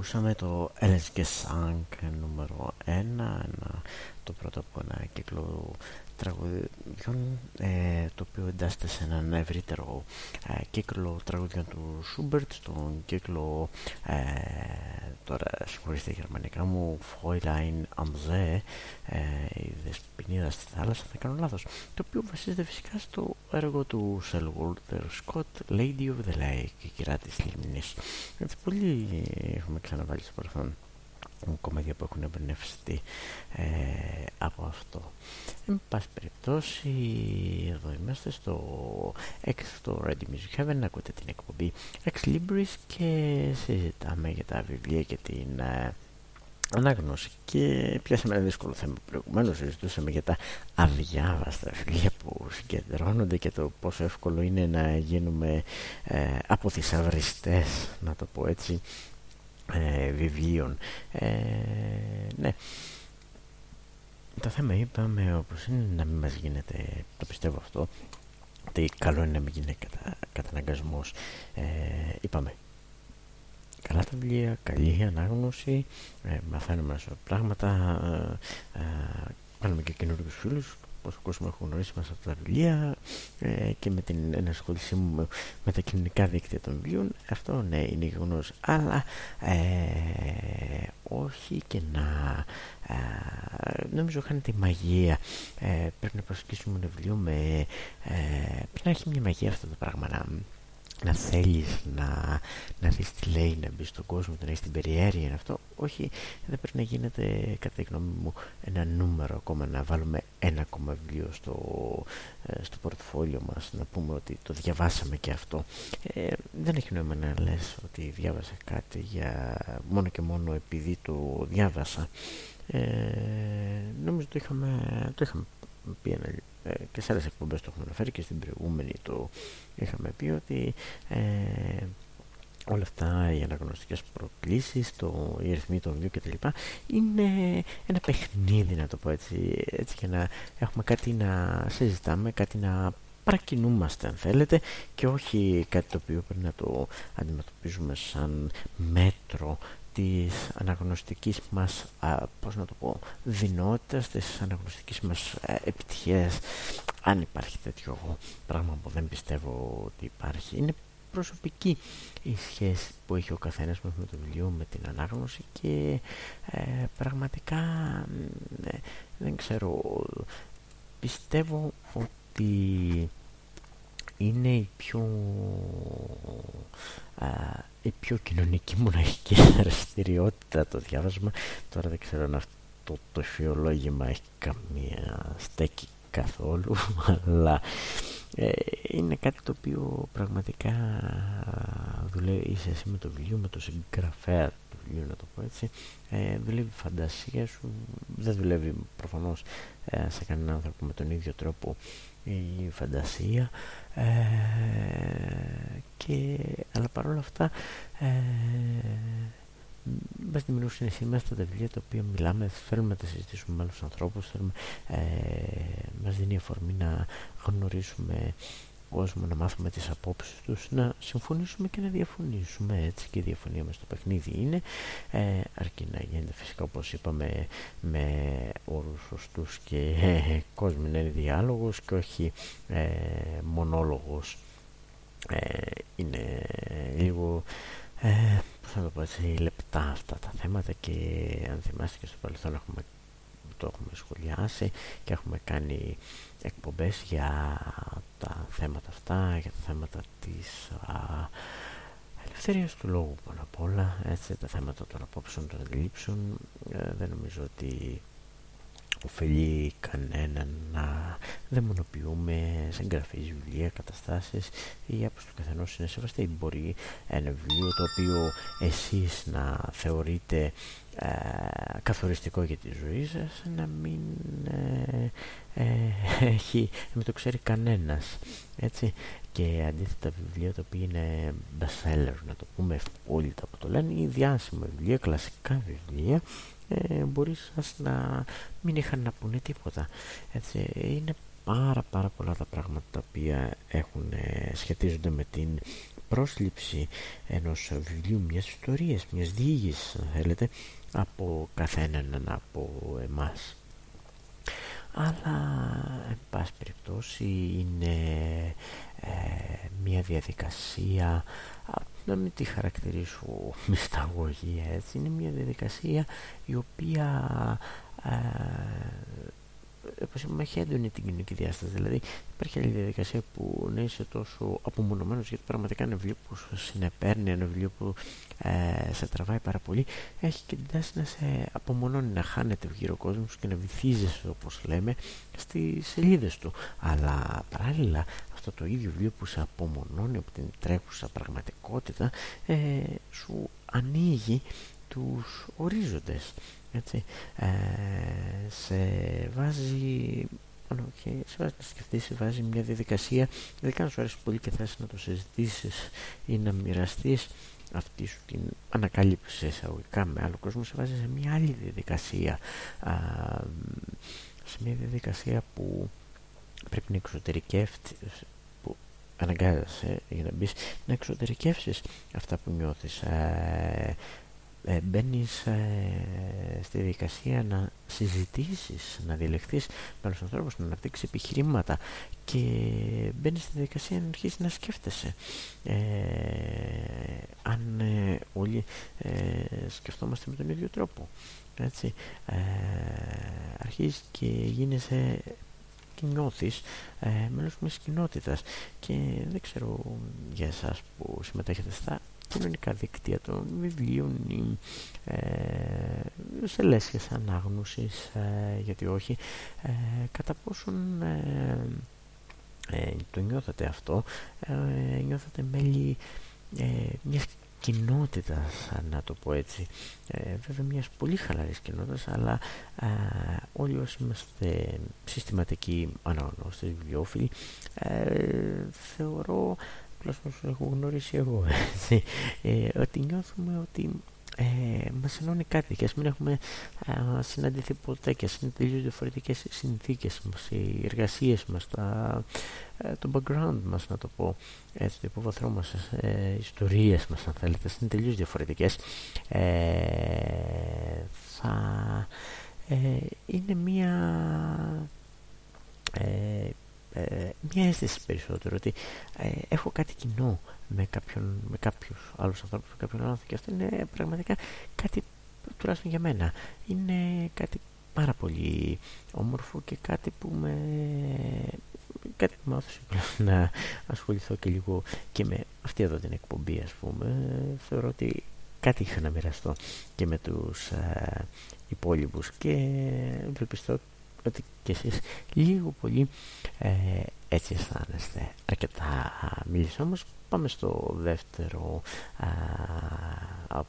Ακούσαμε το LSG Sank νούμερο 1, ένα, το πρώτο από ένα κύκλο τραγουδιών ε, το οποίο εντάσσεται σε έναν ευρύτερο ε, κύκλο τραγουδιών του Σούμπερτ στον κύκλο ε, τώρα συγχωρήστε γερμανικά μου Fräulein am See ε, η δεσποινίδα στη θάλασσα θα κάνω λάθος το οποίο βασίζεται φυσικά στο έργο του Σελ Walter Scott Lady of the Lake η κυρά της λίμνης έτσι πολύ έχουμε ξαναβάλει στο παρελθόν κομμάτια που έχουν εμπνευστεί ε, από αυτό. Εν πάση περιπτώσει, εδώ είμαστε στο, στο Ready Music Heaven, ακούτε την εκπομπή Ex Libris και συζητάμε για τα βιβλία και την ε, ανάγνωση και πιάσαμε ένα δύσκολο θέμα προηγουμένως συζητούσαμε για τα αδιάβαστα βιβλία που συγκεντρώνονται και το πόσο εύκολο είναι να γίνουμε ε, αποθυσαυριστές να το πω έτσι ε, βιβλίων. Ε, ναι. Το θέμα είπαμε όπως είναι να μην μας γίνεται, το πιστεύω αυτό, ότι καλό είναι να μην γίνεται κατα, καταναγκασμός. Ε, είπαμε, καλά τα βιβλία, καλή ανάγνωση, ε, μαθαίνουμε πράγματα, ε, κάνουμε και καινούργιους φίλους, πόσο κόσμο έχω γνωρίσει μέσα από τα βιβλία ε, και με την ενασχόλησή μου με, τα κοινωνικά δίκτυα των βιβλίων. Αυτό ναι είναι γεγονός, αλλά ε, όχι και να ε, νομίζω είχαν τη μαγεία. Ε, πρέπει να προσεγγίσουμε ένα βιβλίο με ε, πρέπει να έχει μια μαγεία αυτό το πράγμα να να θέλεις να, να δεις τι λέει, να μπει στον κόσμο, να έχεις την περιέργεια αυτό. Όχι, δεν πρέπει να γίνεται κατά τη γνώμη μου ένα νούμερο ακόμα να βάλουμε ένα ακόμα βιβλίο στο, ε, στο πορτφόλιο μας να πούμε ότι το διαβάσαμε και αυτό. Ε, δεν έχει νόημα να λες ότι διάβασα κάτι για μόνο και μόνο επειδή το διάβασα. Ε, νομίζω το είχαμε, το είχαμε πει ένα ε, και σε άλλες εκπομπές το έχουμε αναφέρει και στην προηγούμενη το είχαμε πει ότι ε, όλα αυτά οι αναγνωστικές προκλήσεις, το, οι αριθμοί των βιβλίων κτλ. είναι ένα παιχνίδι να το πω έτσι, έτσι και να έχουμε κάτι να συζητάμε, κάτι να παρακινούμαστε αν θέλετε και όχι κάτι το οποίο πρέπει να το αντιμετωπίζουμε σαν μέτρο της αναγνωστικής μας α, πώς να το πω δυνότητας της αναγνωστικής μας α, επιτυχίας αν υπάρχει τέτοιο πράγμα που δεν πιστεύω ότι υπάρχει είναι προσωπική. Η σχέση που έχει ο καθένας με το βιβλίο με την ανάγνωση και ε, πραγματικά ε, δεν ξέρω πιστεύω ότι είναι η πιο α, η πιο κοινωνική μοναχική δραστηριότητα το διάβασμα. Τώρα δεν ξέρω αν αυτό το φιολόγημα έχει καμία στέκη καθόλου αλλά ε, είναι κάτι το οποίο πραγματικά δουλεύει είσαι εσύ με το βιβλίο με το συγγραφέα του βιβλίου να το πω έτσι ε, δουλεύει η φαντασία σου δεν δουλεύει προφανώς ε, σε κανέναν άνθρωπο με τον ίδιο τρόπο η φαντασία ε, και, αλλά παρόλα αυτά ε, μας δημιουργούν συναισθήματα τα βιβλία τα οποία μιλάμε, θέλουμε να τα συζητήσουμε με άλλους ανθρώπους, θέλουμε, ε, μας δίνει αφορμή να γνωρίσουμε κόσμο, να μάθουμε τις απόψεις τους, να συμφωνήσουμε και να διαφωνήσουμε. Έτσι και η διαφωνία μας στο παιχνίδι είναι, ε, αρκεί να γίνεται φυσικά όπως είπαμε με όρους σωστούς και ε, κόσμο να είναι διάλογος και όχι ε, μονόλογος. Ε, είναι λίγο ε, πώς να το πω έτσι, λεπτά αυτά τα θέματα και αν θυμάστε και στο παρελθόν έχουμε, το έχουμε σχολιάσει και έχουμε κάνει εκπομπές για τα θέματα αυτά, για τα θέματα της α, ελευθερίας του λόγου πάνω απ' όλα, έτσι, τα θέματα των απόψεων, των αντιλήψεων. Ε, δεν νομίζω ότι ωφελεί κανέναν να δαιμονοποιούμε σε εγγραφές βιβλία, καταστάσεις ή από τους καθενός είναι σεβαστή. Μπορεί ένα βιβλίο το οποίο εσείς να θεωρείτε ε, καθοριστικό για τη ζωή σας να μην ε, ε, έχει, μην το ξέρει κανένας έτσι και αντίθετα βιβλία τα οποία είναι bestseller να το πούμε ευπόλυτα που το λένε ή διάσημα βιβλία, κλασικά βιβλία ε, μπορείς σας να μην είχαν να πούνε τίποτα. Έτσι, είναι πάρα πάρα πολλά τα πράγματα τα οποία έχουν, ε, σχετίζονται με την πρόσληψη ενός βιβλίου, μιας ιστορίας, μιας διήγης αν θέλετε από καθέναν από εμάς αλλά εν πάση περιπτώσει είναι ε, μια διαδικασία να μην τη χαρακτηρίσω μυσταγωγία έτσι. Είναι μια διαδικασία η οποία ε, όπως είπαμε έχει έντονη την κοινωνική διάσταση. Δηλαδή υπάρχει άλλη διαδικασία που να είσαι τόσο απομονωμένος γιατί πραγματικά ένα βιβλίο που σου συνεπέρνει ένα βιβλίο που ε, σε τραβάει πάρα πολύ έχει και την τάση να σε απομονώνει να χάνεται ο γύρω κόσμος και να βυθίζεσαι όπως λέμε στις σελίδες του. Αλλά παράλληλα αυτό το ίδιο βιβλίο που σε απομονώνει από την τρέχουσα πραγματικότητα ε, σου ανοίγει τους ορίζοντες έτσι, ε, σε βάζει και σε βάζει να σκεφτείς, σε βάζει μια διαδικασία. Ειδικά αν σου αρέσει πολύ και θες να το συζητήσεις ή να μοιραστείς αυτή σου την ανακάλυψη εισαγωγικά με άλλο κόσμο σε βάζει σε μια άλλη διαδικασία. Α, σε μια διαδικασία που πρέπει να εξωτερικεύσει που αναγκάζεσαι για να μπεις να εξωτερικεύσεις αυτά που νιώθεις. Ε, ε, μπαίνεις ε, στη διαδικασία να συζητήσεις, να διαλεχθείς με άλλους ανθρώπους, να αναπτύξεις επιχειρήματα και μπαίνεις στη διαδικασία να αρχίσεις να σκέφτεσαι. Ε, αν ε, όλοι ε, σκεφτόμαστε με τον ίδιο τρόπο έτσι, ε, αρχίζεις και γίνεσαι και νιώθεις ε, μέλος μιας κοινότητας. Και δεν ξέρω για εσάς που συμμετέχετε στα κοινωνικά δίκτυα των βιβλίων ή ε, σε λέσχες ανάγνωσης ε, γιατί όχι ε, κατά πόσον ε, ε, το νιώθετε αυτό νιώθετε μέλη μιας κοινότητας να το πω έτσι. Βέβαια μιας πολύ χαλαρής κοινότητας αλλά όλοι όσοι είμαστε συστηματικοί αναγνώστες, βιβλιοφίλοι θεωρώ τουλάχιστον όσο έχω γνωρίσει εγώ ε, ότι νιώθουμε ότι ε, μας ενώνει κάτι και ας μην έχουμε α, συναντηθεί ποτέ και ας είναι τελείως διαφορετικές συνθήκες μας, οι εργασίες μας, τα, ε, το background μας να το πω έτσι, το υποβαθρό μας, ε, ιστορίες μας αν θέλετε, είναι τελείως διαφορετικές. Ε, θα ε, είναι μια ε, ε, μια αίσθηση περισσότερο ότι ε, έχω κάτι κοινό με, κάποιον, με κάποιους άλλους ανθρώπους, με κάποιον άλλο και αυτό είναι πραγματικά κάτι τουλάχιστον για μένα. Είναι κάτι πάρα πολύ όμορφο και κάτι που με κάτι που με άφησε να ασχοληθώ και λίγο και με αυτή εδώ την εκπομπή ας πούμε. Θεωρώ ότι κάτι είχα να μοιραστώ και με τους ε, υπόλοιπους και ευελπιστώ ότι και εσείς λίγο πολύ ε, έτσι αισθάνεστε αρκετά μίλησα όμως πάμε στο δεύτερο α, από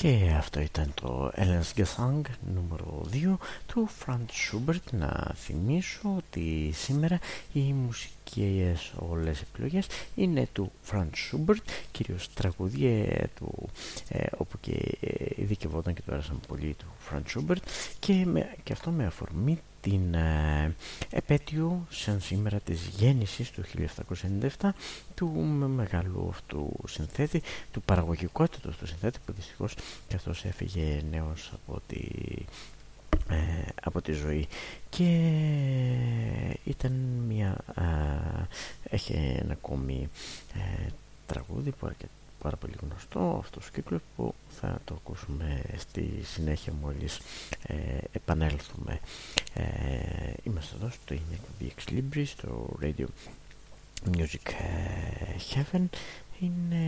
Και αυτό ήταν το Ellen's Gesang νούμερο 2 του Franz Schubert. Να θυμίσω ότι σήμερα οι μουσικές όλες επιλογές είναι του Franz Schubert, κυρίως τραγουδία του, ε, όπου και οι ειδικευόταν και το άρεσαν πολύ του Φραντ Σούμπερτ και, και αυτό με αφορμή την ε, επέτειο σαν σήμερα της γέννησης του 1797 του μεγάλου αυτού συνθέτη, του παραγωγικότητος του συνθέτη που δυστυχώς και αυτός έφυγε νέος από τη, ε, από τη ζωή. Και ήταν μια ε, έχει ένα ακόμη ε, τραγούδι που πάρα πολύ γνωστό αυτός ο κύκλος που θα το ακούσουμε στη συνέχεια μόλις ε, επανέλθουμε. Ε, είμαστε εδώ στο είναι Ex Libris στο Radio Music ε, Heaven. Είναι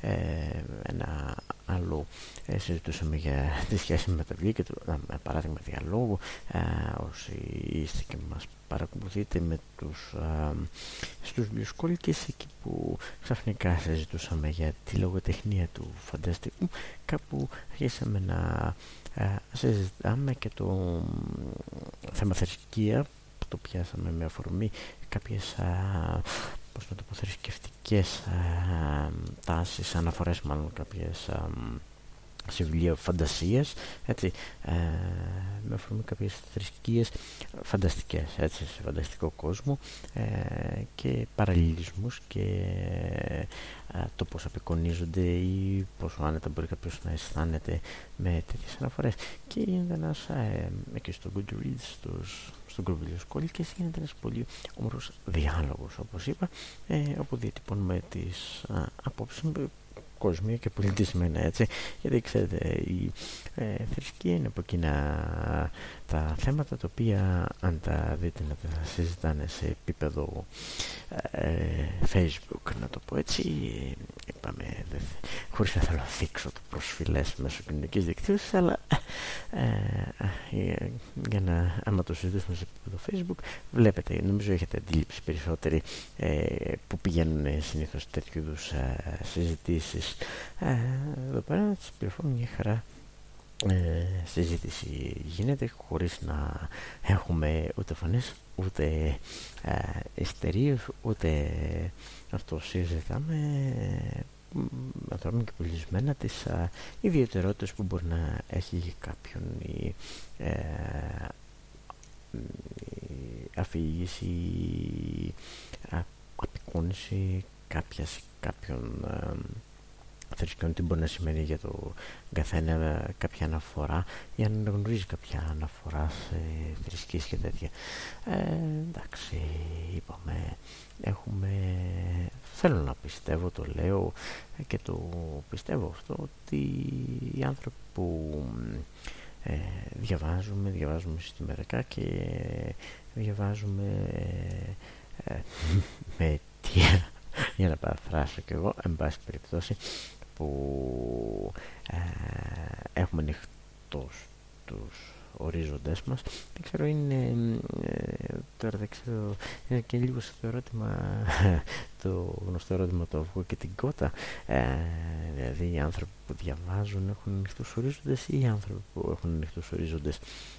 ε, ένα άλλο ε, συζητούσαμε για τη σχέση με τα βιβλία και το, με παράδειγμα διαλόγου ε, όσοι είστε και μας παρακολουθείτε με τους α, στους βιβλιοσκόλικες εκεί που ξαφνικά συζητούσαμε για τη λογοτεχνία του φανταστικού κάπου αρχίσαμε να α, συζητάμε και το θέμα θρησκεία που το πιάσαμε με αφορμή κάποιες α, πώς να το πω, θρησκευτικές τάσεις, αναφορές μάλλον κάποιες σε βιβλία φαντασίας έτσι, ε, με αφορμή κάποιες θρησκείες φανταστικές έτσι, σε φανταστικό κόσμο ε, και παραλληλισμούς και ε, το πώς απεικονίζονται ή πόσο άνετα μπορεί κάποιος να αισθάνεται με τέτοιες αναφορές. Και γίνεται ένας ε, και στο Goodreads στους, στον Κροβιλιοσκόλη και γίνεται ένας πολύ όμορφος διάλογος όπως είπα ε, όπου διατυπώνουμε τις ε, απόψεις κόσμια και πολιτισμένα έτσι. Γιατί ξέρετε η ε, θρησκεία είναι από εκείνα τα θέματα τα οποία αν τα δείτε να τα συζητάνε σε επίπεδο ε, facebook να το πω έτσι είπαμε χωρίς να θέλω να δείξω το προσφυλές μέσω κοινωνικής δικτύωσης αλλά ε, ε, για να άμα το συζητήσουμε σε επίπεδο facebook βλέπετε νομίζω έχετε αντίληψη περισσότεροι που πηγαίνουν συνήθως τέτοιου είδους συζητήσεις εδώ πέρα τις πληροφορώ μια χαρά ε, συζήτηση γίνεται χωρίς να έχουμε ούτε φωνές ούτε ε, ιστερίες ούτε αυτό συζητάμε ανθρώπινα και πολιτισμένα τις α, ιδιαιτερότητες που μπορεί να έχει κάποιον η, ε, η αφήγηση η απεικόνηση κάποιας κάποιον ε, θρησκειών τι μπορεί να σημαίνει για το καθένα κάποια αναφορά ή αν γνωρίζεις κάποια αναφορά σε θρησκείες και τέτοια. Ε, εντάξει, είπαμε, έχουμε, θέλω να πιστεύω, το λέω και το πιστεύω αυτό, ότι οι άνθρωποι που ε, διαβάζουμε, διαβάζουμε συστημερικά και διαβάζουμε ε, με αιτία για να παραφράσω κι εγώ, εν πάση περιπτώσει, που ε, έχουμε ανοιχτός τους ορίζοντες μας. Δεν ξέρω είναι ε, τώρα δεν ξέρω είναι και λίγο στο ερώτημα το γνωστό ερώτημα το αυγό και την κότα. Ε, δηλαδή οι άνθρωποι που διαβάζουν έχουν ανοιχτούς ορίζοντες ή οι άνθρωποι που έχουν ανοιχτούς ορίζοντες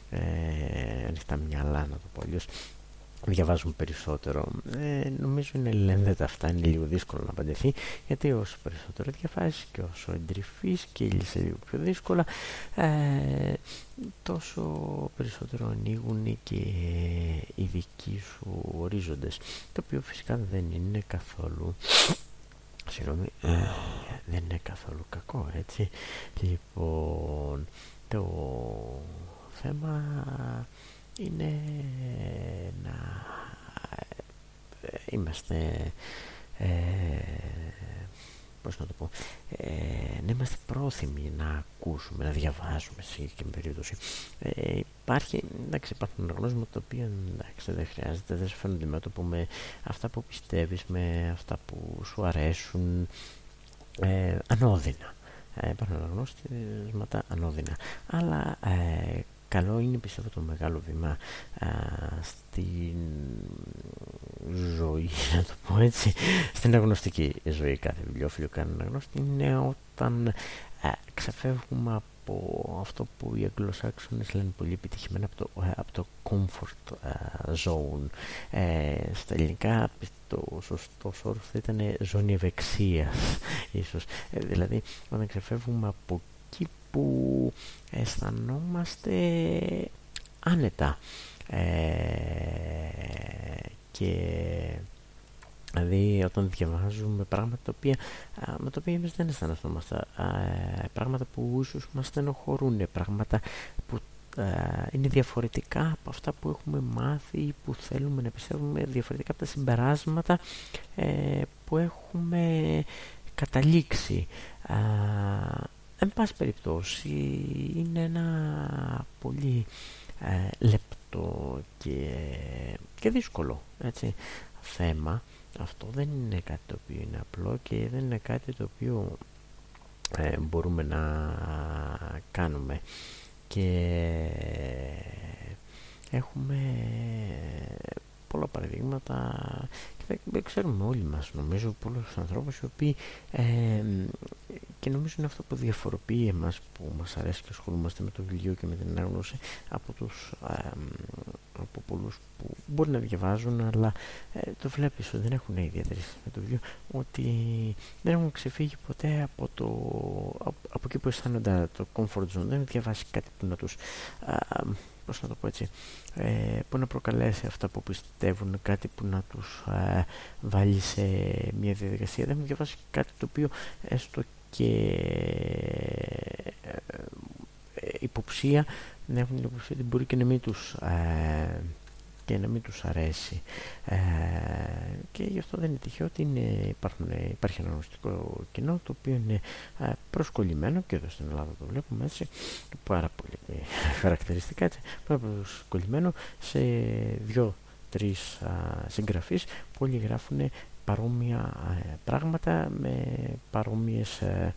ε, ανοιχτά μυαλά να το πω αλλιώς διαβάζουμε περισσότερο. Ε, νομίζω είναι λένδετα αυτά, είναι λίγο δύσκολο να απαντηθεί γιατί όσο περισσότερο διαβάζεις και όσο εντρυφείς και λύσε λίγο πιο δύσκολα ε, τόσο περισσότερο ανοίγουν και οι δικοί σου ορίζοντες το οποίο φυσικά δεν είναι καθόλου συγγνώμη, ε, δεν είναι καθόλου κακό έτσι λοιπόν το θέμα είναι να είμαστε ε, πώς να το πω ε, να είμαστε πρόθυμοι να ακούσουμε, να διαβάζουμε σε και περίπτωση. Ε, υπάρχει, εντάξει υπάρχουν γνώσματα τα οποία εντάξει δεν χρειάζεται δεν σε φαίνονται μέτωπο με αυτά που πιστεύεις με αυτά που σου αρέσουν ε, ανώδυνα. Ε, υπάρχουν αναγνώσματα ανώδυνα. Αλλά ε, καλό είναι πιστεύω το μεγάλο βήμα α, στην ζωή, να το πω έτσι, στην αγνωστική ζωή κάθε βιβλιοφίλιο κάνει αναγνώστη είναι όταν α, ξεφεύγουμε από αυτό που οι Αγγλοσάξονες λένε πολύ επιτυχημένα από το, από το comfort zone. Ε, στα ελληνικά το σωστό όρο θα ήταν ζώνη ευεξίας ίσως. Ε, δηλαδή όταν ξεφεύγουμε από εκεί που αισθανόμαστε άνετα και Δηλαδή όταν διαβάζουμε πράγματα τα οποία, με τα οποία εμείς δεν αισθανόμαστε, πράγματα που ίσως μας στενοχωρούν, πράγματα που είναι διαφορετικά από αυτά που έχουμε μάθει, που θέλουμε να πιστεύουμε, διαφορετικά από τα συμπεράσματα ε, που έχουμε καταλήξει. Εν πάση περιπτώσει είναι ένα πολύ ε, λεπτό και, και δύσκολο έτσι, θέμα. Αυτό δεν είναι κάτι το οποίο είναι απλό και δεν είναι κάτι το οποίο ε, μπορούμε να κάνουμε. Και έχουμε πολλά παραδείγματα. Και ξέρουμε όλοι μας νομίζω πολλούς ανθρώπους οι οποίοι ε, και νομίζω είναι αυτό που διαφοροποιεί εμάς που μας αρέσει και ασχολούμαστε με το βιβλίο και με την ανάγνωση από, τους, ε, από πολλούς που μπορεί να διαβάζουν αλλά ε, το βλέπεις ότι δεν έχουν ιδιαίτερη με το βιβλίο ότι δεν έχουν ξεφύγει ποτέ από, το, από, από εκεί που αισθάνονται το comfort zone δεν έχουν διαβάσει κάτι που να τους πώς να το πω έτσι, ε, που να προκαλέσει αυτά που πιστεύουν, κάτι που να τους ε, βάλει σε μια διαδικασία. Δεν έχουν διαβάσει κάτι το οποίο έστω και ε, ε, υποψία, να έχουν την υποψία ότι μπορεί και να μην τους και να μην τους αρέσει. Ε, και γι' αυτό δεν είναι τυχαίο ότι είναι, υπάρχουν, υπάρχει ένα γνωστικό κοινό το οποίο είναι ε, προσκολλημένο και εδώ στην Ελλάδα το βλέπουμε έτσι πάρα πολύ χαρακτηριστικά έτσι προσκολλημένο σε δύο-τρεις συγγραφείς που όλοι γράφουν παρόμοια ε, πράγματα με παρόμοιες ε,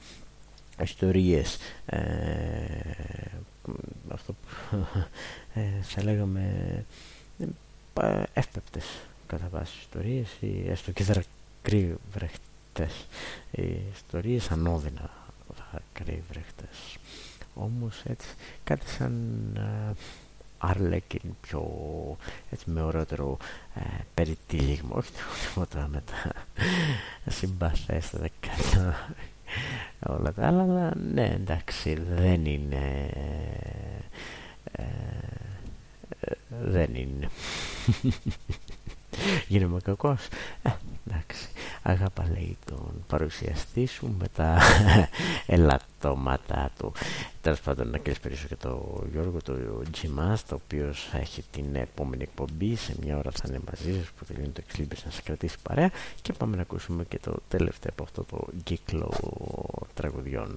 ιστορίες. Ε, αυτό που θα λέγαμε εύπεπτες κατά βάση ιστορίες ή έστω και δακρύβρεχτες. Ιστορίες ανώδυνα δακρύβρεχτες. Όμως έτσι κάτι σαν Άρλεκιν πιο έτσι με ωραιότερο ε, περιτύλιγμα όχι τίποτα με τα συμπαθέστατα κατά όλα τα άλλα αλλά ναι εντάξει δεν είναι ε, δεν είναι. Γίνομαι κακός. Ε, εντάξει. Αγάπα λέει τον παρουσιαστή σου με τα ελαττώματά του. Τέλος πάντων να κλείσει και το Γιώργο το Τζιμάς το οποίος έχει την επόμενη εκπομπή σε μια ώρα θα είναι μαζί σας που τελειώνει το εξλίμπης να σας κρατήσει παρέα και πάμε να ακούσουμε και το τελευταίο από αυτό το κύκλο τραγουδιών.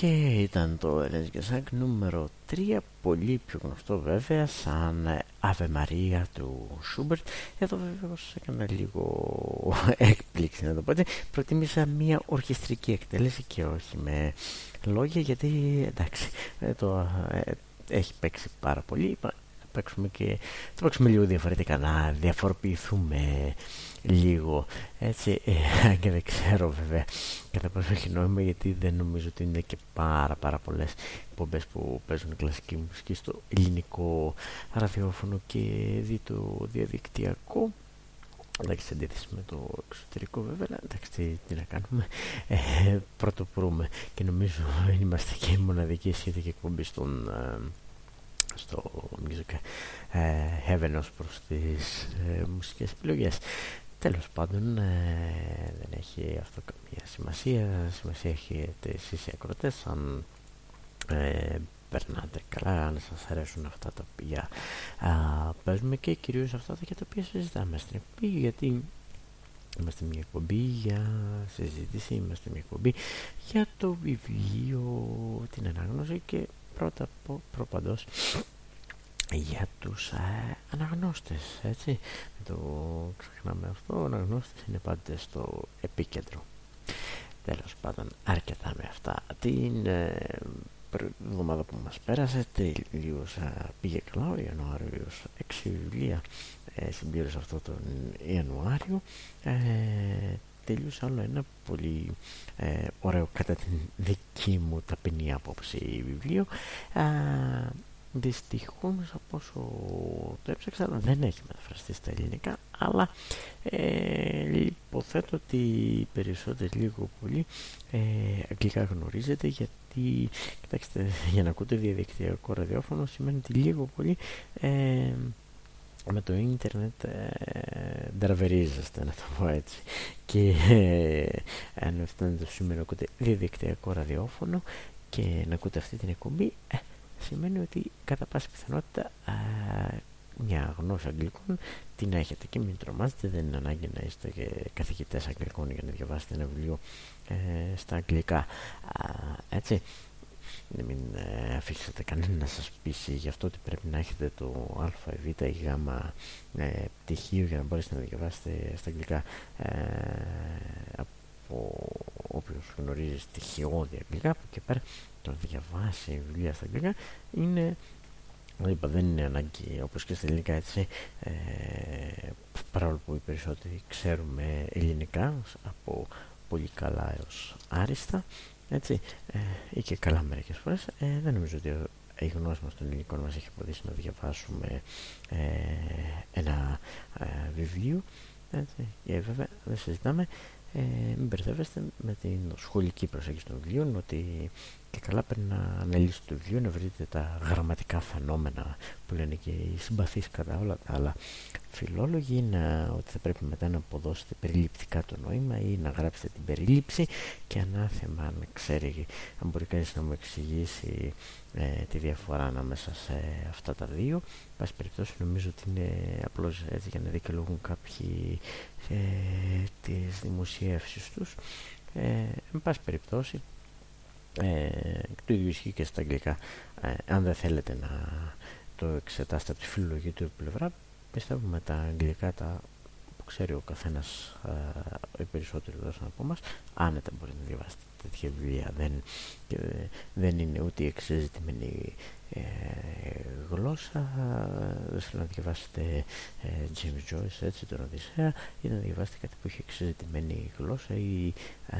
Και ήταν το Ελέζγκεσάκ νούμερο 3 πολύ πιο γνωστό βέβαια σαν Ave Maria του Σούμπερτ εδώ βέβαια έκανα λίγο έκπληξη να το πω προτίμησα μια ορχιστρική εκτέλεση και όχι με λόγια γιατί εντάξει ε, το, ε, έχει παίξει πάρα πολύ παίξουμε και θα παίξουμε λίγο διαφορετικά να διαφοροποιηθούμε λίγο. Έτσι ε, και δεν ξέρω βέβαια κατά πόσο έχει νόημα γιατί δεν νομίζω ότι είναι και πάρα πάρα πολλές εκπομπές που παίζουν κλασική μουσική στο ελληνικό ραδιόφωνο και δι το διαδικτυακό. Εντάξει σε αντίθεση με το εξωτερικό βέβαια εντάξει τι, να κάνουμε. Ε, πρώτο και νομίζω είμαστε και η μοναδική σχετική εκπομπή στον ε, στο Music ε, Heaven ως προς τις ε, μουσικές επιλογές. Τέλος πάντων ε, δεν έχει αυτό καμία σημασία. Σημασία έχει εσείς οι ακροτές αν ε, περνάτε καλά, αν σας αρέσουν αυτά τα οποία α, παίζουμε και κυρίως αυτά τα για τα οποία συζητάμε στην εκπομπή γιατί Είμαστε μια εκπομπή για συζήτηση, είμαστε μια εκπομπή για το βιβλίο, την ανάγνωση και πρώτα προπαντός για τους ε, αναγνώστες έτσι. Το ξεχνάμε αυτό. Ο αναγνώστης είναι πάντα στο επίκεντρο. Τέλος πάντων αρκετά με αυτά. Την ε, εβδομάδα που μας πέρασε τελείωσα πήγε καλά. Ο Ιανουάριος 6 βιβλία ε, συμπλήρωσα αυτό τον Ιανουάριο. Ε, τελείωσα άλλο ένα πολύ ε, ωραίο κατά την δική μου ταπεινή απόψη βιβλίο Δυστυχώς από όσο το έψαξα δεν έχει μεταφραστεί στα ελληνικά αλλά ε, υποθέτω ότι περισσότερο λίγο πολύ ε, αγγλικά γνωρίζετε γιατί κοιτάξτε για να ακούτε διαδικτυακό ραδιόφωνο σημαίνει ότι λίγο πολύ ε, με το ίντερνετ ε, ντραβερίζεστε να το πω έτσι. Και ε, αν φτάνετε το σήμερα ακούτε διαδικτυακό ραδιόφωνο και να ακούτε αυτή την εκπομπή ε, σημαίνει ότι κατά πάση πιθανότητα α, μια γνώση αγγλικών την έχετε. Και μην τρομάζετε δεν είναι ανάγκη να είστε καθηγητές αγγλικών για να διαβάσετε ένα βιβλίο ε, στα αγγλικά. Α, έτσι. Να μην ε, αφήσετε κανένα να σας πείσει γι' αυτό ότι πρέπει να έχετε το α, β ή γ ε, πτυχίο για να μπορέσετε να διαβάσετε στα αγγλικά ε, από όποιος γνωρίζει στοιχειώδη αγγλικά από και πέρα το να διαβάσει βιβλία στα αγγλικά είναι είπα δεν είναι ανάγκη όπως και στα ελληνικά έτσι. Ε, παρόλο που οι περισσότεροι ξέρουμε ελληνικά από πολύ καλά έως άριστα έτσι ε, ή και καλά μερικές φορές ε, δεν νομίζω ότι η γνώση μας των ελληνικών μας έχει αποδείξει να διαβάσουμε ε, ένα ε, βιβλίο έτσι, και βέβαια δεν συζητάμε ε, μην μπερδεύεστε με την σχολική προσέγγιση των βιβλίων ότι και καλά πρέπει να αναλύσετε το βιβλίο να βρείτε τα γραμματικά φαινόμενα που λένε και οι συμπαθείς κατά όλα τα άλλα. Φιλόλογοι είναι ότι θα πρέπει μετά να αποδώσετε περιληπτικά το νόημα ή να γράψετε την περίληψη και ανάθεμα αν ξέρει αν μπορεί κανείς να μου εξηγήσει ε, τη διαφορά ανάμεσα σε αυτά τα δύο. Πάση περιπτώσει νομίζω ότι είναι απλώς έτσι για να δικαιολογούν κάποιοι ε, τις δημοσιεύσεις τους. Ε, εν πάση περιπτώσει ε, το ίδιο ισχύει και στα αγγλικά. Ε, αν δεν θέλετε να το εξετάσετε από τη φιλολογική πλευρά πιστεύουμε τα αγγλικά τα που ξέρει ο καθένας οι περισσότεροι εδώ από μας άνετα μπορεί να διαβάσετε τέτοια βιβλία δεν, δεν είναι ούτε εξεζητημένη ε, γλώσσα. Δεν θέλω να διαβάσετε ε, James Joyce έτσι τον Οδυσσέα ή να διαβάσετε κάτι που έχει εξεζητημένη γλώσσα ή ε,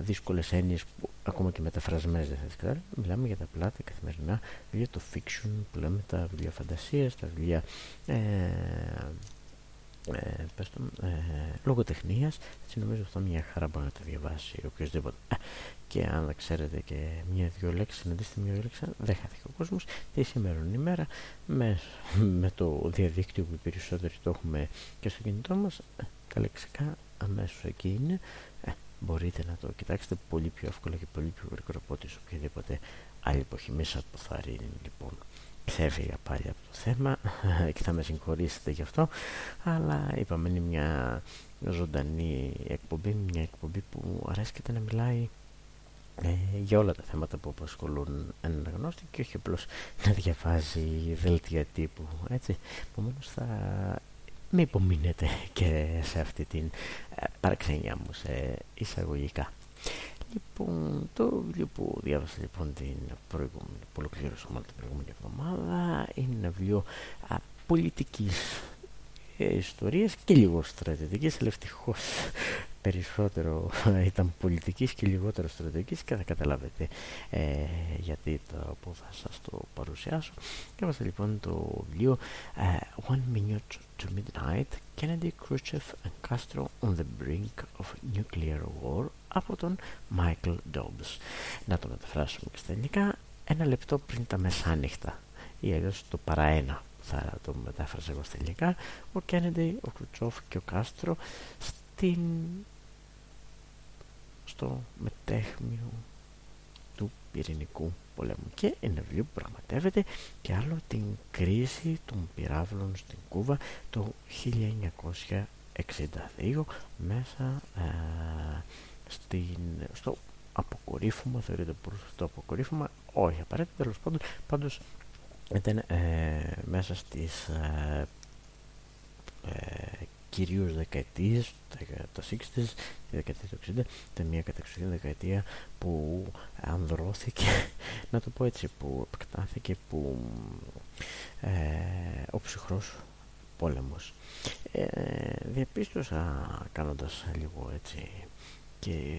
δύσκολες έννοιες που ακόμα και μεταφρασμένες δεν θα τις καταλάβει μιλάμε για τα πλάτα καθημερινά βιβλία το fiction που λέμε τα βιβλία φαντασίας τα βιβλία ε, ε, πες το, ε, λογοτεχνίας. Έτσι νομίζω αυτό μια χαρά μπορεί να τα διαβάσει οποιοδήποτε ε, και αν δεν ξέρετε και μια-δυο λέξεις συναντήσετε μια-δυο λέξεις δεν χάθηκε ο κόσμος. Τη σήμερα ημέρα με, με το διαδίκτυο που οι περισσότεροι το έχουμε και στο κινητό μας ε, τα λεξικά αμέσως εκεί είναι. Ε, μπορείτε να το κοιτάξετε πολύ πιο εύκολα και πολύ πιο γρήγορα από ό,τι σε οποιαδήποτε άλλη εποχή. Μέσα από το θαρρύνει λοιπόν ξέφυγα πάλι από το θέμα και θα με συγχωρήσετε γι' αυτό αλλά είπαμε είναι μια ζωντανή εκπομπή μια εκπομπή που αρέσκεται να μιλάει ε, για όλα τα θέματα που απασχολούν έναν αναγνώστη και όχι απλώς να διαβάζει δελτία τύπου έτσι. Επομένως θα με υπομείνετε και σε αυτή την ε, παραξενιά μου σε εισαγωγικά Λοιπόν, το βιβλίο που διάβασα λοιπόν την προηγούμενη, που ολοκλήρωσα μάλλον την προηγούμενη εβδομάδα. Είναι ένα βιβλίο α, πολιτικής ε, ιστορίας και λίγο στρατιωτικής, αλλά ευτυχώς περισσότερο ήταν πολιτικής και λιγότερο στρατηγικής και θα καταλάβετε ε, γιατί το που θα σας το παρουσιάσω. Και είμαστε λοιπόν το βιβλίο uh, One Minute to Midnight Kennedy, Khrushchev and Castro on the Brink of Nuclear War από τον Michael Dobbs. Να το μεταφράσουμε και στα ελληνικά. Ένα λεπτό πριν τα μεσάνυχτα. Ή αλλιώς το παραένα θα το μετάφρασα εγώ στα ελληνικά. Ο Κέννεντι, ο Κρουτσόφ και ο Κάστρο στην στο μετέχμιο του πυρηνικού πολέμου. Και ένα βιβλίο που πραγματεύεται και άλλο την κρίση των πυράβλων στην Κούβα το 1962 μέσα ε, στην, στο αποκορύφωμα, θεωρείται προς το αποκορύφωμα, όχι απαραίτητα, τέλος πάντων, πάντως ήταν ε, μέσα στις ε, ε κυρίως δεκαετίες, τα 60 τη δεκαετία του 60, ήταν μια κατεξοχήν δεκαετία που ανδρώθηκε, να το πω έτσι, που επεκτάθηκε, που ε, ο ψυχρός πόλεμος. Ε, διαπίστωσα κάνοντας λίγο έτσι και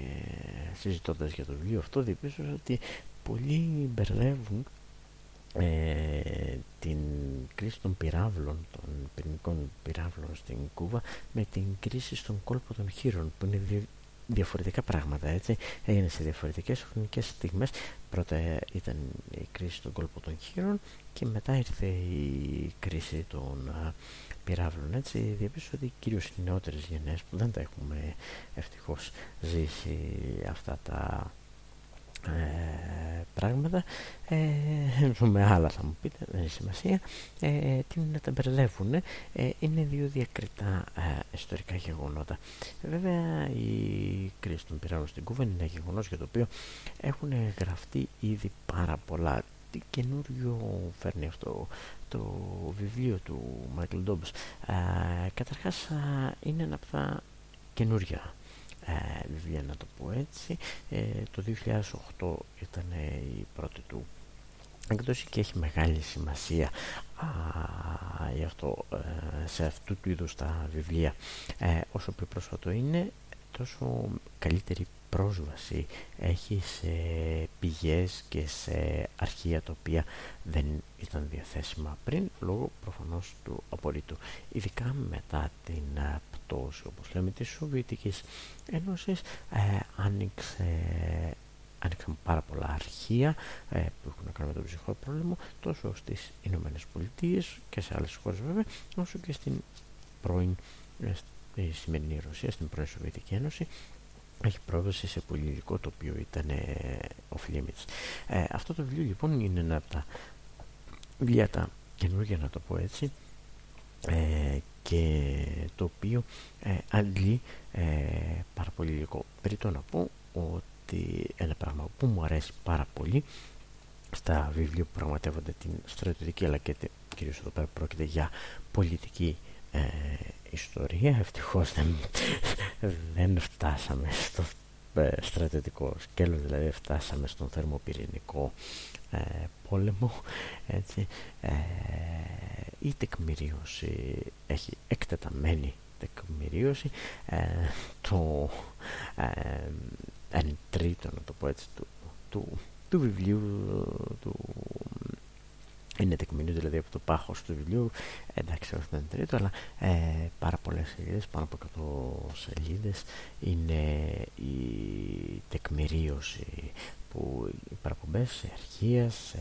συζητώντας για το βιβλίο αυτό, διαπίστωσα ότι πολλοί μπερδεύουν ε, την κρίση των πυράβλων, των πυρηνικών πυράβλων στην Κούβα με την κρίση στον κόλπο των χείρων που είναι διαφορετικά πράγματα έτσι. Έγινε σε διαφορετικές χρονικές στιγμές. Πρώτα ήταν η κρίση στον κόλπο των χείρων και μετά ήρθε η κρίση των πυράβλων έτσι διαπίστωσα ότι κυρίως οι νεότερες γενναίες που δεν τα έχουμε ευτυχώς ζήσει αυτά τα ε, πράγματα ε, με άλλα θα μου πείτε δεν έχει σημασία ε, τι να τα μπερδεύουν ε, είναι δύο διακριτά ε, ιστορικά γεγονότα. Βέβαια η κρίση των πυράβλων στην Κούβα είναι ένα γεγονός για το οποίο έχουν γραφτεί ήδη πάρα πολλά τι καινούριο φέρνει αυτό το βιβλίο του Μάικλ Ντόμπς καταρχάς είναι ένα από τα καινούρια ε, βιβλία να το πω έτσι. Ε, το 2008 ήταν η πρώτη του έκδοση και έχει μεγάλη σημασία α, γι αυτό, ε, σε αυτού του είδους τα βιβλία ε, όσο πιο πρόσφατο είναι τόσο καλύτερη πρόσβαση έχει σε πηγές και σε αρχεία τα οποία δεν ήταν διαθέσιμα πριν λόγω προφανώς του απορρίτου. Ειδικά μετά την πτώση όπως λέμε της Σοβιετικής Ένωσης ε, άνοιξε άνοιξαν πάρα πολλά αρχεία ε, που έχουν να κάνουν με τον ψυχό πρόβλημα τόσο στις Ηνωμένες Πολιτείες και σε άλλες χώρες βέβαια όσο και στην πρώην ε, σημερινή Ρωσία, στην πρώην Σοβιετική Ένωση έχει πρόσβαση σε πολύ υλικό το οποίο ήταν ε, off limits. Ε, αυτό το βιβλίο λοιπόν είναι ένα από τα βιβλία τα καινούργια να το πω έτσι ε, και το οποίο ε, αντλεί ε, πάρα πολύ υλικό. Περί να πω ότι ένα πράγμα που μου αρέσει πάρα πολύ στα βιβλία που πραγματεύονται την στρατιωτική αλλά και κυρίως εδώ πέρα πρόκειται για πολιτική ε, ιστορία ευτυχώς δεν, δεν φτάσαμε στο ε, στρατιωτικό σκέλος δηλαδή φτάσαμε στον θερμοπυρηνικό ε, πόλεμο έτσι, ε, η τεκμηρίωση έχει εκτεταμένη τεκμηρίωση ε, το ε, εν τρίτο να το πω έτσι του, του, του βιβλίου του είναι τεκμηρίωση δηλαδή από το πάχος του βιβλίου εντάξει όχι δεν τρίτο αλλά ε, πάρα πολλές σελίδες πάνω από 100 σελίδες είναι η τεκμηρίωση που οι παραπομπές σε αρχεία, σε,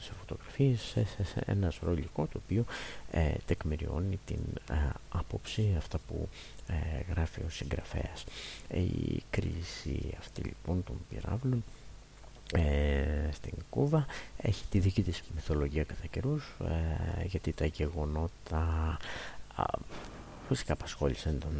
σε φωτογραφίες, σε, σε, σε ένα σωρό υλικό το οποίο ε, τεκμηριώνει την ε, άποψη αυτά που ε, γράφει ο συγγραφέας. Η κρίση αυτή λοιπόν των πυράβλων ε, στην Κούβα έχει τη δική της μυθολογία κατά καιρούς ε, γιατί τα γεγονότα α, φυσικά απασχόλησαν τον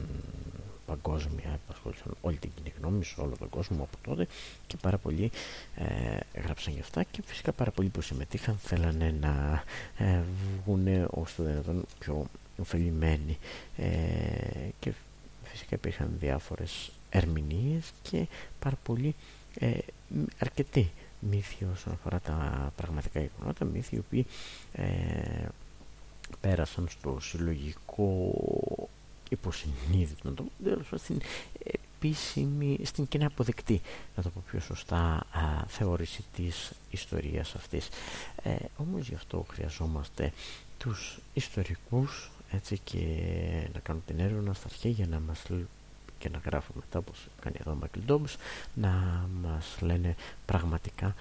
παγκόσμια, απασχόλησαν όλη την κοινή γνώμη σε όλο τον κόσμο από τότε και πάρα πολλοί ε, γράψαν γι' αυτά και φυσικά πάρα πολλοί που συμμετείχαν θέλανε να ε, βγουν όσο το δυνατόν πιο ωφελημένοι. Ε, και φυσικά υπήρχαν διάφορες ερμηνείες και πάρα πολλοί ε, αρκετοί μύθοι όσον αφορά τα πραγματικά γεγονότα, μύθοι οι οποίοι ε, πέρασαν στο συλλογικό υποσυνείδητο το στην επίσημη, στην κοινά αποδεκτή, να το πω πιο σωστά, α, θεώρηση της ιστορίας αυτής. Ε, όμως γι' αυτό χρειαζόμαστε τους ιστορικούς έτσι και να κάνουν την έρευνα στα αρχαία για να μας και να γράφουν μετά όπως κάνει εδώ ο Μάκλ να μας λένε πραγματικά